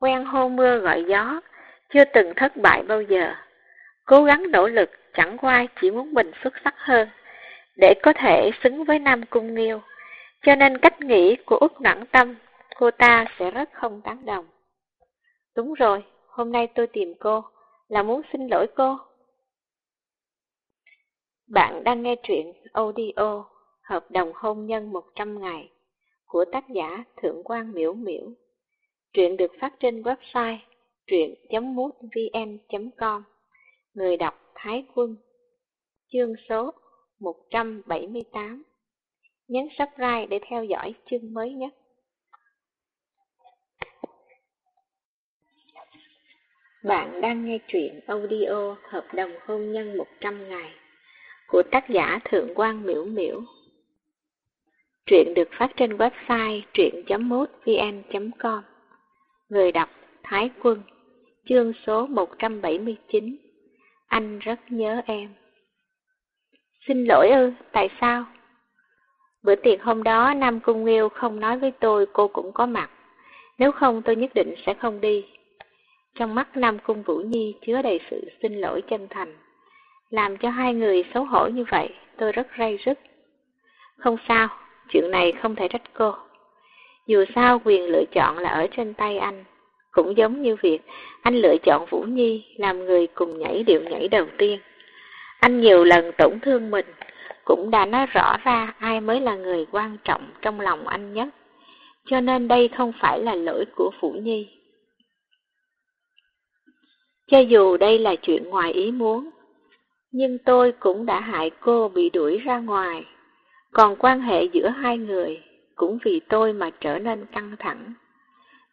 Quen hô mưa gọi gió, chưa từng thất bại bao giờ. Cố gắng nỗ lực chẳng qua chỉ muốn mình xuất sắc hơn, để có thể xứng với Nam Cung Nghiêu. Cho nên cách nghĩ của Úc Nặng Tâm, cô ta sẽ rất không tán đồng. Đúng rồi, hôm nay tôi tìm cô, là muốn xin lỗi cô. Bạn đang nghe truyện audio Hợp đồng hôn nhân 100 ngày của tác giả Thượng quan Miễu Miễu. Truyện được phát trên website truyện.mútvn.com Người đọc Thái Quân Chương số 178 Nhấn subscribe để theo dõi chương mới nhất. Bạn đang nghe truyện audio Hợp đồng hôn nhân 100 ngày của tác giả Thượng quan Miễu Miễu. Truyện được phát trên website truyện.mútvn.com Người đọc Thái Quân Chương số 179 Anh rất nhớ em Xin lỗi ư, tại sao? Bữa tiệc hôm đó Nam Cung Nghiêu không nói với tôi cô cũng có mặt. Nếu không tôi nhất định sẽ không đi. Trong mắt Nam Cung Vũ Nhi chứa đầy sự xin lỗi chân thành. Làm cho hai người xấu hổ như vậy, tôi rất ray rứt. Không sao, chuyện này không thể trách cô. Dù sao quyền lựa chọn là ở trên tay anh. Cũng giống như việc anh lựa chọn Vũ Nhi làm người cùng nhảy điệu nhảy đầu tiên. Anh nhiều lần tổn thương mình, cũng đã nói rõ ra ai mới là người quan trọng trong lòng anh nhất. Cho nên đây không phải là lỗi của Vũ Nhi. Cho dù đây là chuyện ngoài ý muốn, nhưng tôi cũng đã hại cô bị đuổi ra ngoài. Còn quan hệ giữa hai người cũng vì tôi mà trở nên căng thẳng.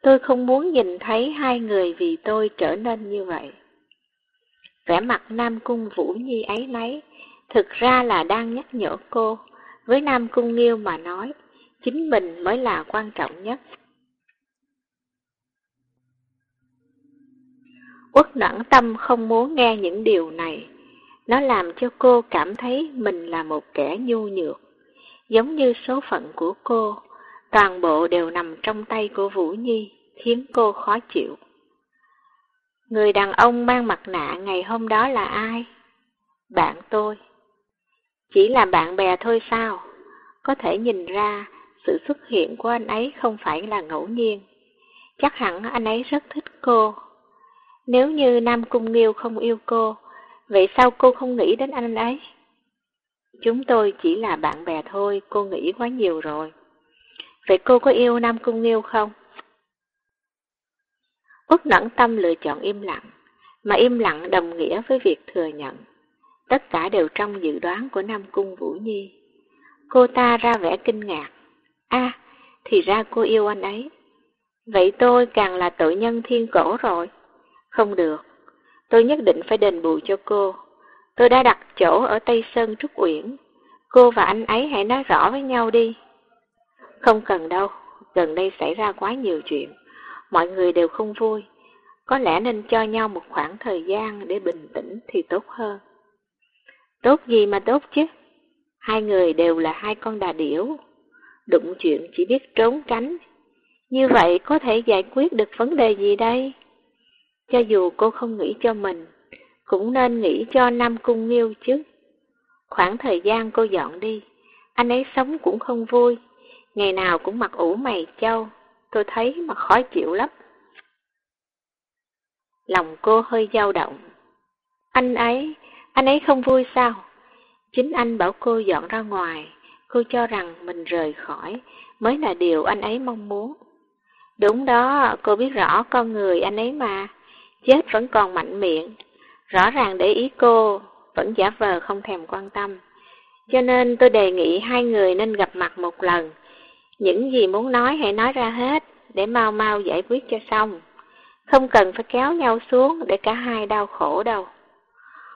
Tôi không muốn nhìn thấy hai người vì tôi trở nên như vậy. Vẻ mặt Nam Cung Vũ Nhi ấy nấy, thực ra là đang nhắc nhở cô, với Nam Cung Nghiêu mà nói, chính mình mới là quan trọng nhất. Uất nặng tâm không muốn nghe những điều này. Nó làm cho cô cảm thấy mình là một kẻ nhu nhược. Giống như số phận của cô, toàn bộ đều nằm trong tay của Vũ Nhi, khiến cô khó chịu. Người đàn ông mang mặt nạ ngày hôm đó là ai? Bạn tôi. Chỉ là bạn bè thôi sao? Có thể nhìn ra sự xuất hiện của anh ấy không phải là ngẫu nhiên. Chắc hẳn anh ấy rất thích cô nếu như Nam Cung Nghiêu không yêu cô, vậy sao cô không nghĩ đến anh ấy? Chúng tôi chỉ là bạn bè thôi, cô nghĩ quá nhiều rồi. Vậy cô có yêu Nam Cung Nghiêu không? Úc nẫn tâm lựa chọn im lặng, mà im lặng đồng nghĩa với việc thừa nhận. Tất cả đều trong dự đoán của Nam Cung Vũ Nhi. Cô ta ra vẻ kinh ngạc. a thì ra cô yêu anh ấy. Vậy tôi càng là tội nhân thiên cổ rồi. Không được, tôi nhất định phải đền bù cho cô. Tôi đã đặt chỗ ở Tây Sơn Trúc Uyển. Cô và anh ấy hãy nói rõ với nhau đi. Không cần đâu, gần đây xảy ra quá nhiều chuyện. Mọi người đều không vui. Có lẽ nên cho nhau một khoảng thời gian để bình tĩnh thì tốt hơn. Tốt gì mà tốt chứ? Hai người đều là hai con đà điểu. Đụng chuyện chỉ biết trốn tránh. Như vậy có thể giải quyết được vấn đề gì đây? Cho dù cô không nghĩ cho mình, cũng nên nghĩ cho Nam Cung Nghiêu chứ. Khoảng thời gian cô dọn đi, anh ấy sống cũng không vui, ngày nào cũng mặc ủ mày châu, tôi thấy mà khó chịu lắm. Lòng cô hơi dao động. Anh ấy, anh ấy không vui sao? Chính anh bảo cô dọn ra ngoài, cô cho rằng mình rời khỏi mới là điều anh ấy mong muốn. Đúng đó, cô biết rõ con người anh ấy mà chết vẫn còn mạnh miệng. Rõ ràng để ý cô, vẫn giả vờ không thèm quan tâm. Cho nên tôi đề nghị hai người nên gặp mặt một lần. Những gì muốn nói hãy nói ra hết, để mau mau giải quyết cho xong. Không cần phải kéo nhau xuống để cả hai đau khổ đâu.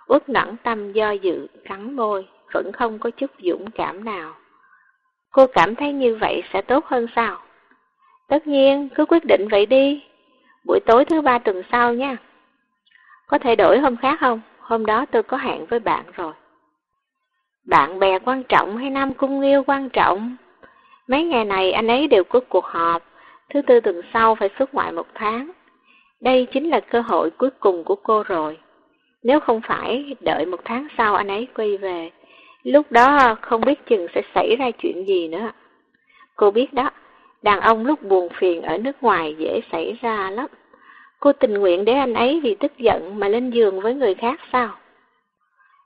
Út nẫn tâm do dự, cắn môi, vẫn không có chút dũng cảm nào. Cô cảm thấy như vậy sẽ tốt hơn sao? Tất nhiên, cứ quyết định vậy đi, buổi tối thứ ba tuần sau nha. Có thể đổi hôm khác không? Hôm đó tôi có hẹn với bạn rồi. Bạn bè quan trọng hay Nam Cung yêu quan trọng? Mấy ngày này anh ấy đều có cuộc họp, thứ tư tuần sau phải xuất ngoại một tháng. Đây chính là cơ hội cuối cùng của cô rồi. Nếu không phải đợi một tháng sau anh ấy quay về, lúc đó không biết chừng sẽ xảy ra chuyện gì nữa. Cô biết đó, Đàn ông lúc buồn phiền ở nước ngoài dễ xảy ra lắm. Cô tình nguyện để anh ấy vì tức giận mà lên giường với người khác sao?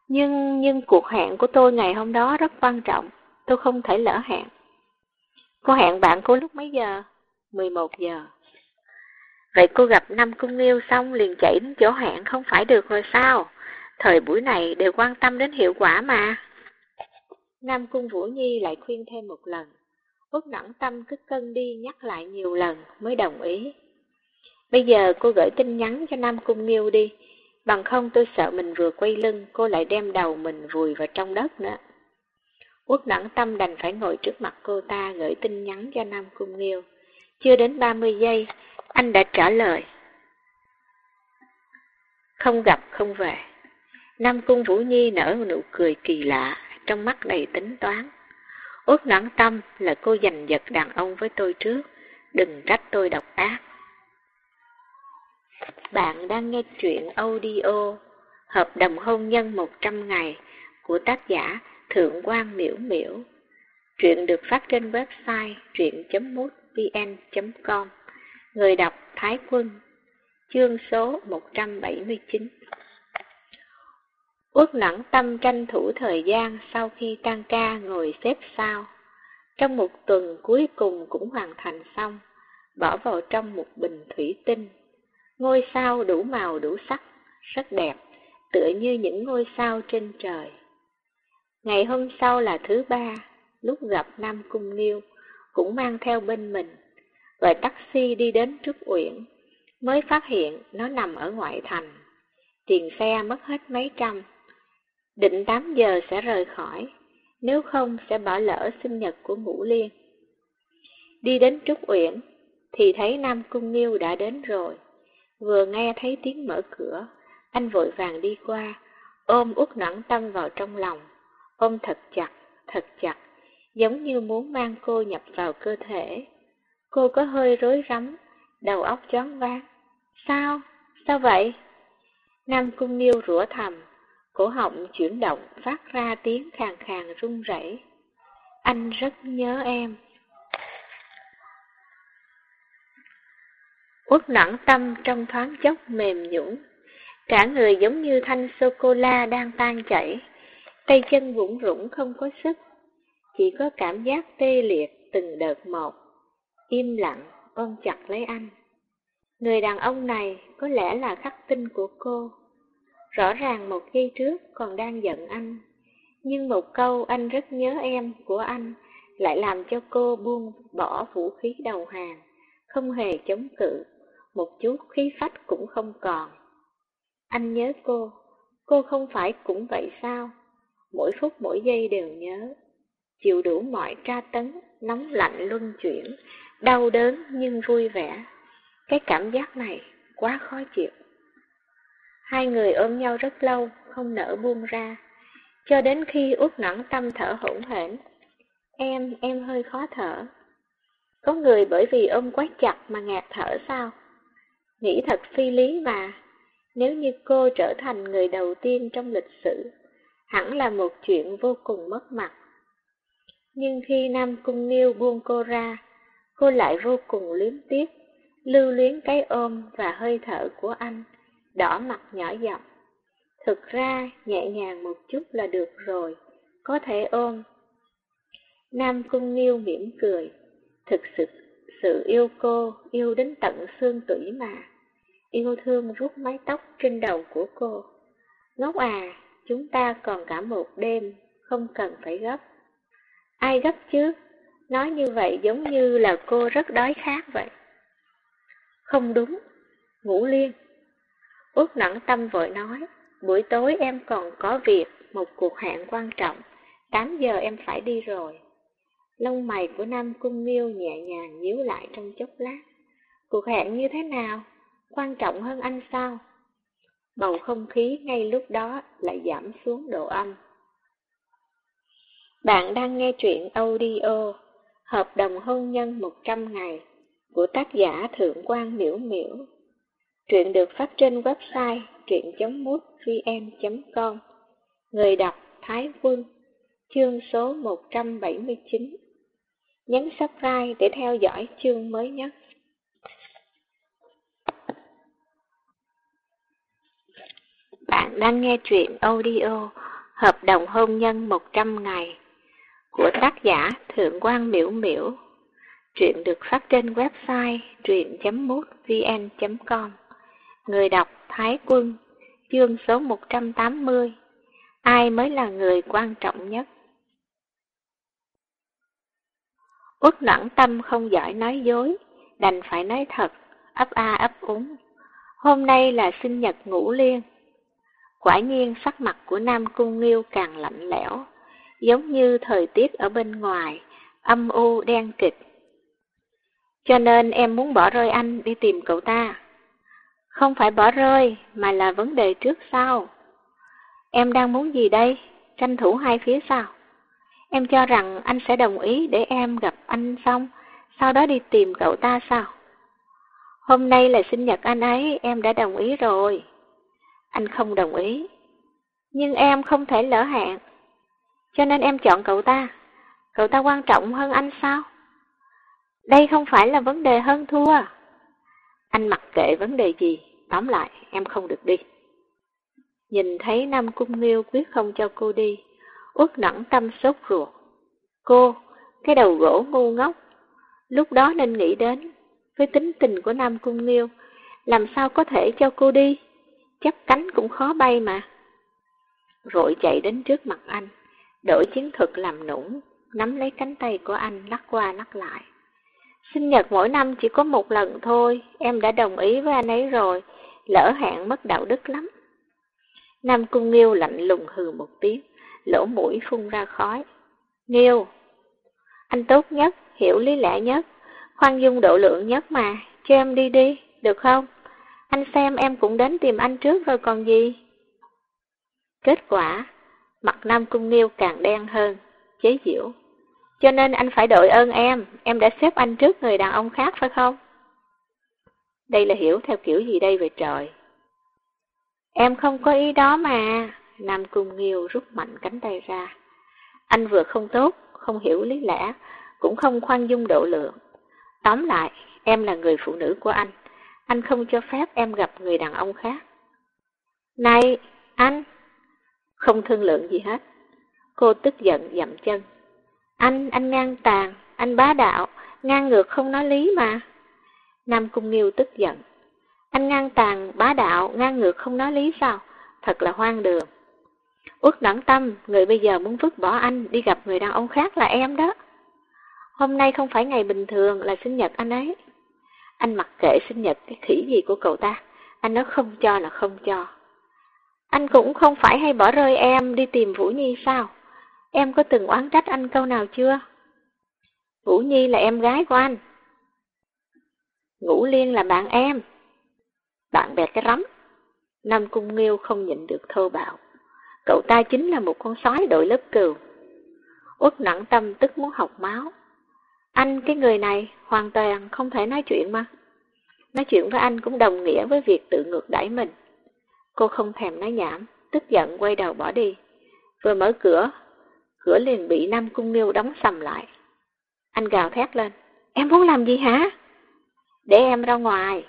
Nhưng, nhưng cuộc hẹn của tôi ngày hôm đó rất quan trọng, tôi không thể lỡ hẹn. Cô hẹn bạn cô lúc mấy giờ? 11 giờ. Vậy cô gặp năm cung yêu xong liền chạy đến chỗ hẹn không phải được rồi sao? Thời buổi này đều quan tâm đến hiệu quả mà. Nam Cung Vũ Nhi lại khuyên thêm một lần. Út nẵng tâm cứ cân đi nhắc lại nhiều lần mới đồng ý. Bây giờ cô gửi tin nhắn cho Nam Cung Nghiêu đi, bằng không tôi sợ mình vừa quay lưng, cô lại đem đầu mình vùi vào trong đất nữa. Quốc nẵng tâm đành phải ngồi trước mặt cô ta gửi tin nhắn cho Nam Cung Nghiêu. Chưa đến 30 giây, anh đã trả lời. Không gặp không về. Nam Cung Vũ Nhi nở một nụ cười kỳ lạ, trong mắt đầy tính toán. Út nản tâm là cô giành giật đàn ông với tôi trước, đừng trách tôi độc ác. Bạn đang nghe truyện audio Hợp đồng hôn nhân 100 ngày của tác giả Thượng quan Miễu Miễu. Truyện được phát trên website truyện.mútvn.com Người đọc Thái Quân Chương số 179 Uất nặng tâm tranh thủ thời gian sau khi tan ca ngồi xếp sao. Trong một tuần cuối cùng cũng hoàn thành xong, bỏ vào trong một bình thủy tinh. Ngôi sao đủ màu đủ sắc, rất đẹp, tựa như những ngôi sao trên trời. Ngày hôm sau là thứ ba, lúc gặp Nam Cung Nghiêu, cũng mang theo bên mình, gọi taxi đi đến Trúc Uyển, mới phát hiện nó nằm ở ngoại thành. Tiền xe mất hết mấy trăm, định 8 giờ sẽ rời khỏi, nếu không sẽ bỏ lỡ sinh nhật của Ngũ Liên. Đi đến Trúc Uyển, thì thấy Nam Cung Nghiêu đã đến rồi. Vừa nghe thấy tiếng mở cửa, anh vội vàng đi qua, ôm út noãn tâm vào trong lòng, ôm thật chặt, thật chặt, giống như muốn mang cô nhập vào cơ thể. Cô có hơi rối rắm, đầu óc choáng váng. Sao? Sao vậy? Nam Cung Nghiêu rủa thầm, cổ họng chuyển động phát ra tiếng khàn khàn run rẩy. Anh rất nhớ em. Uất nặng tâm trong thoáng chốc mềm nhũn, cả người giống như thanh sô-cô-la đang tan chảy, tay chân vũng rũng không có sức, chỉ có cảm giác tê liệt từng đợt một, im lặng ôm chặt lấy anh. Người đàn ông này có lẽ là khắc tinh của cô. Rõ ràng một giây trước còn đang giận anh, nhưng một câu anh rất nhớ em của anh lại làm cho cô buông bỏ vũ khí đầu hàng, không hề chống cự, một chút khí phách cũng không còn. Anh nhớ cô, cô không phải cũng vậy sao? Mỗi phút mỗi giây đều nhớ, chịu đủ mọi tra tấn, nóng lạnh luân chuyển, đau đớn nhưng vui vẻ. Cái cảm giác này quá khó chịu. Hai người ôm nhau rất lâu, không nỡ buông ra, cho đến khi út nặng tâm thở hỗn hển. Em, em hơi khó thở. Có người bởi vì ôm quá chặt mà ngạt thở sao? Nghĩ thật phi lý mà, nếu như cô trở thành người đầu tiên trong lịch sử, hẳn là một chuyện vô cùng mất mặt. Nhưng khi Nam Cung Nghiêu buông cô ra, cô lại vô cùng liếm tiếc, lưu luyến cái ôm và hơi thở của anh, đỏ mặt nhỏ giọng. Thực ra, nhẹ nhàng một chút là được rồi, có thể ôm. Nam Cung Nghiêu mỉm cười, thực sự sự yêu cô, yêu đến tận xương tủy mà. Yêu thương rút mái tóc trên đầu của cô. Ngốc à, chúng ta còn cả một đêm, không cần phải gấp. Ai gấp chứ? Nói như vậy giống như là cô rất đói khát vậy. Không đúng, ngủ liên. Út nặng tâm vội nói, buổi tối em còn có việc, một cuộc hẹn quan trọng, 8 giờ em phải đi rồi. Lông mày của Nam Cung Miêu nhẹ nhàng nhíu lại trong chốc lát. Cuộc hẹn như thế nào? Quan trọng hơn anh sao? Bầu không khí ngay lúc đó lại giảm xuống độ âm. Bạn đang nghe truyện audio Hợp đồng hôn nhân 100 ngày của tác giả Thượng quan Miễu Miễu. Truyện được phát trên website truyện.mútvn.com Người đọc Thái Quân, Chương số 179 Nhấn subscribe để theo dõi chương mới nhất. Bạn đang nghe truyện audio Hợp đồng hôn nhân 100 ngày của tác giả Thượng quan Miễu Miễu. Truyện được phát trên website truyện.mútvn.com Người đọc Thái Quân, Chương số 180 Ai mới là người quan trọng nhất? Út noãn tâm không giỏi nói dối, đành phải nói thật. ấp a ấp úng. Hôm nay là sinh nhật ngũ liên. Quả nhiên sắc mặt của Nam Cung Nghiêu càng lạnh lẽo, giống như thời tiết ở bên ngoài, âm u đen kịch. Cho nên em muốn bỏ rơi anh đi tìm cậu ta. Không phải bỏ rơi, mà là vấn đề trước sau. Em đang muốn gì đây? Tranh thủ hai phía sao? Em cho rằng anh sẽ đồng ý để em gặp anh xong, sau đó đi tìm cậu ta sao? Hôm nay là sinh nhật anh ấy, em đã đồng ý rồi. Anh không đồng ý. Nhưng em không thể lỡ hẹn. Cho nên em chọn cậu ta. Cậu ta quan trọng hơn anh sao? Đây không phải là vấn đề hơn thua. Anh mặc kệ vấn đề gì, tóm lại em không được đi. Nhìn thấy Nam Cung Nghiêu quyết không cho cô đi, uất nẫn tâm sốt ruột. Cô, cái đầu gỗ ngu ngốc, lúc đó nên nghĩ đến, với tính tình của Nam Cung Nghiêu, làm sao có thể cho cô đi, chắp cánh cũng khó bay mà. Rồi chạy đến trước mặt anh, đổi chiến thuật làm nũng, nắm lấy cánh tay của anh lắc qua lắc lại. Sinh nhật mỗi năm chỉ có một lần thôi, em đã đồng ý với anh ấy rồi, lỡ hẹn mất đạo đức lắm. Nam Cung Nghiêu lạnh lùng hừ một tiếng, lỗ mũi phun ra khói. Nghiêu, anh tốt nhất, hiểu lý lẽ nhất, khoan dung độ lượng nhất mà, cho em đi đi, được không? Anh xem em cũng đến tìm anh trước rồi còn gì. Kết quả, mặt Nam Cung Nghiêu càng đen hơn, chế giễu. Cho nên anh phải đội ơn em, em đã xếp anh trước người đàn ông khác phải không? Đây là hiểu theo kiểu gì đây về trời? Em không có ý đó mà. Nam Cung Nghiêu rút mạnh cánh tay ra. Anh vừa không tốt, không hiểu lý lẽ, cũng không khoan dung độ lượng. Tóm lại, em là người phụ nữ của anh. Anh không cho phép em gặp người đàn ông khác. Này, anh! Không thương lượng gì hết. Cô tức giận dậm chân. Anh, anh ngang tàn, anh bá đạo, ngang ngược không nói lý mà. Nam Cung Nghiêu tức giận. Anh ngang tàn, bá đạo, ngang ngược không nói lý sao? Thật là hoang đường. Út đẳng tâm, người bây giờ muốn vứt bỏ anh đi gặp người đàn ông khác là em đó. Hôm nay không phải ngày bình thường là sinh nhật anh ấy. Anh mặc kệ sinh nhật cái khỉ gì của cậu ta. Anh nói không cho là không cho. Anh cũng không phải hay bỏ rơi em đi tìm Vũ Nhi sao? Em có từng oán trách anh câu nào chưa? Vũ Nhi là em gái của anh. Ngũ Liên là bạn em. Bạn bè cái rắm. Nam Cung Nghiêu không nhịn được thô bạo. Cậu ta chính là một con sói đội lớp cừu. Uất nặng tâm tức muốn học máu. Anh cái người này hoàn toàn không thể nói chuyện mà. Nói chuyện với anh cũng đồng nghĩa với việc tự ngược đẩy mình. Cô không thèm nói nhảm, tức giận quay đầu bỏ đi. Vừa mở cửa, cửa liền bị Nam Cung Nghiêu đóng sầm lại. Anh gào thét lên. Em muốn làm gì hả? Để em ra ngoài.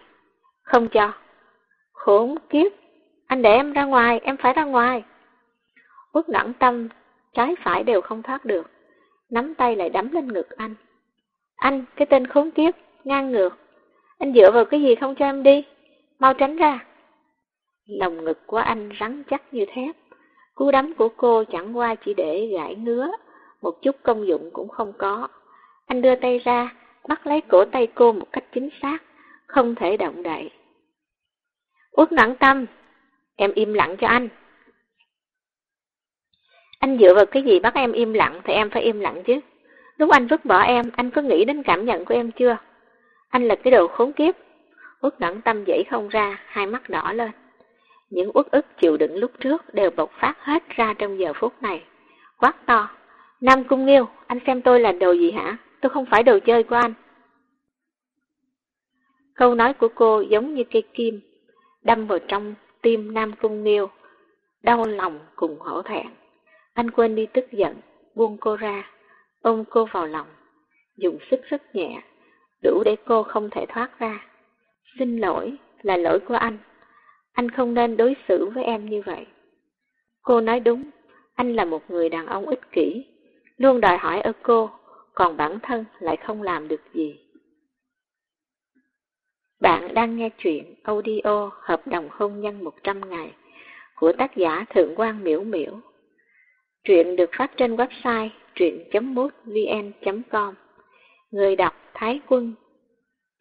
Không cho. Khốn kiếp. Anh để em ra ngoài, em phải ra ngoài. Quốc đẳng tâm, trái phải đều không thoát được. Nắm tay lại đấm lên ngực anh. Anh, cái tên khốn kiếp, ngang ngược. Anh dựa vào cái gì không cho em đi? Mau tránh ra. Lòng ngực của anh rắn chắc như thép. Cú đấm của cô chẳng qua chỉ để gãi ngứa, một chút công dụng cũng không có. Anh đưa tay ra, bắt lấy cổ tay cô một cách chính xác, không thể động đậy. Uất nặng tâm, em im lặng cho anh. Anh dựa vào cái gì bắt em im lặng thì em phải im lặng chứ. Lúc anh vứt bỏ em, anh có nghĩ đến cảm nhận của em chưa? Anh là cái đồ khốn kiếp. Uất nặng tâm dậy không ra, hai mắt đỏ lên. Những uất ức chịu đựng lúc trước đều bộc phát hết ra trong giờ phút này. Quát to. Nam Cung Nghiêu, anh xem tôi là đồ gì hả? Tôi không phải đồ chơi của anh. Câu nói của cô giống như cây kim, đâm vào trong tim Nam Cung Nghiêu, đau lòng cùng hổ thẹn. Anh quên đi tức giận, buông cô ra, ôm cô vào lòng, dùng sức rất nhẹ, đủ để cô không thể thoát ra. Xin lỗi, là lỗi của anh. Anh không nên đối xử với em như vậy. Cô nói đúng, anh là một người đàn ông ích kỷ, luôn đòi hỏi ở cô, còn bản thân lại không làm được gì. Bạn đang nghe truyện audio Hợp đồng hôn nhân 100 ngày của tác giả Thượng quan Miễu Miễu. Truyện được phát trên website truyện.mútvn.com Người đọc Thái Quân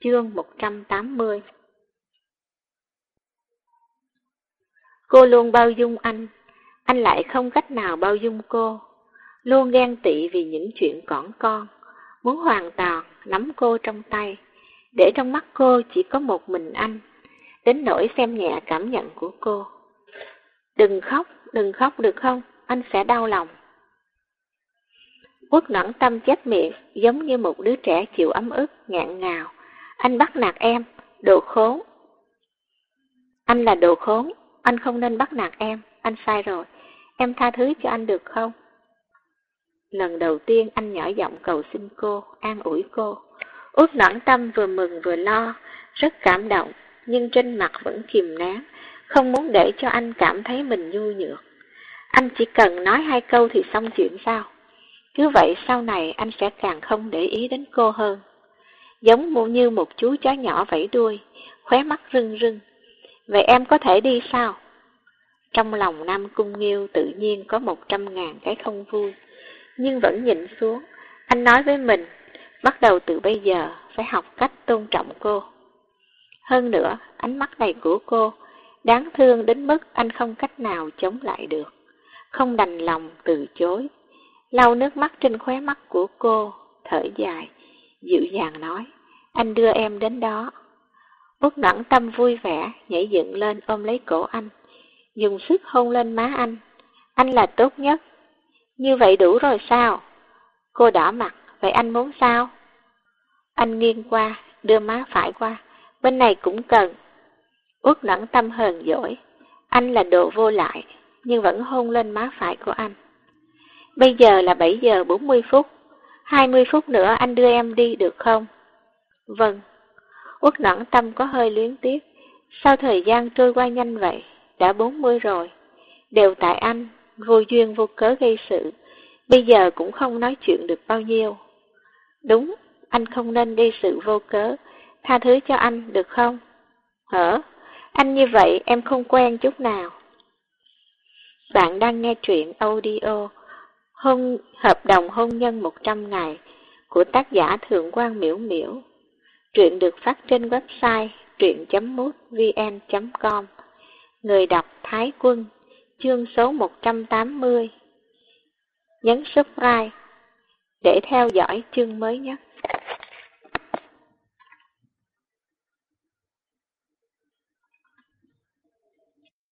Chương 180 Cô luôn bao dung anh, anh lại không cách nào bao dung cô. Luôn ghen tị vì những chuyện cỏn con, muốn hoàn toàn nắm cô trong tay, để trong mắt cô chỉ có một mình anh, đến nỗi xem nhẹ cảm nhận của cô. Đừng khóc, đừng khóc được không? Anh sẽ đau lòng. Quốc nẫn tâm chết miệng, giống như một đứa trẻ chịu ấm ức, ngạn ngào. Anh bắt nạt em, đồ khốn. Anh là đồ khốn, anh không nên bắt nạt em, anh sai rồi. Em tha thứ cho anh được không? Lần đầu tiên anh nhỏ giọng cầu xin cô, an ủi cô. Út noãn tâm vừa mừng vừa lo, rất cảm động, nhưng trên mặt vẫn kìm nén, không muốn để cho anh cảm thấy mình nhu nhược. Anh chỉ cần nói hai câu thì xong chuyện sao? Cứ vậy sau này anh sẽ càng không để ý đến cô hơn. Giống như một chú chó nhỏ vẫy đuôi, khóe mắt rưng rưng. Vậy em có thể đi sao? Trong lòng Nam Cung Nghiêu tự nhiên có một trăm ngàn cái không vui, nhưng vẫn nhìn xuống. Anh nói với mình, bắt đầu từ bây giờ phải học cách tôn trọng cô. Hơn nữa, ánh mắt này của cô đáng thương đến mức anh không cách nào chống lại được, không đành lòng từ chối lau nước mắt trên khóe mắt của cô, thở dài, dịu dàng nói, anh đưa em đến đó. Út nặng tâm vui vẻ, nhảy dựng lên ôm lấy cổ anh, dùng sức hôn lên má anh. Anh là tốt nhất. Như vậy đủ rồi sao? Cô đỏ mặt, vậy anh muốn sao? Anh nghiêng qua, đưa má phải qua, bên này cũng cần. Út nẵng tâm hờn dỗi, anh là đồ vô lại, nhưng vẫn hôn lên má phải của anh. Bây giờ là 7 giờ 40 phút. 20 phút nữa anh đưa em đi được không? Vâng. Uất nõn tâm có hơi luyến tiếc. Sao thời gian trôi qua nhanh vậy? Đã 40 rồi. Đều tại anh, vô duyên vô cớ gây sự. Bây giờ cũng không nói chuyện được bao nhiêu. Đúng, anh không nên gây sự vô cớ. Tha thứ cho anh được không? Hở? Anh như vậy em không quen chút nào. Bạn đang nghe truyện audio hôn, hợp đồng hôn nhân 100 ngày của tác giả Thượng quan Miễu Miễu. Truyện được phát trên website truyện.mútvn.com Người đọc Thái Quân, chương số 180. Nhấn subscribe để theo dõi chương mới nhất.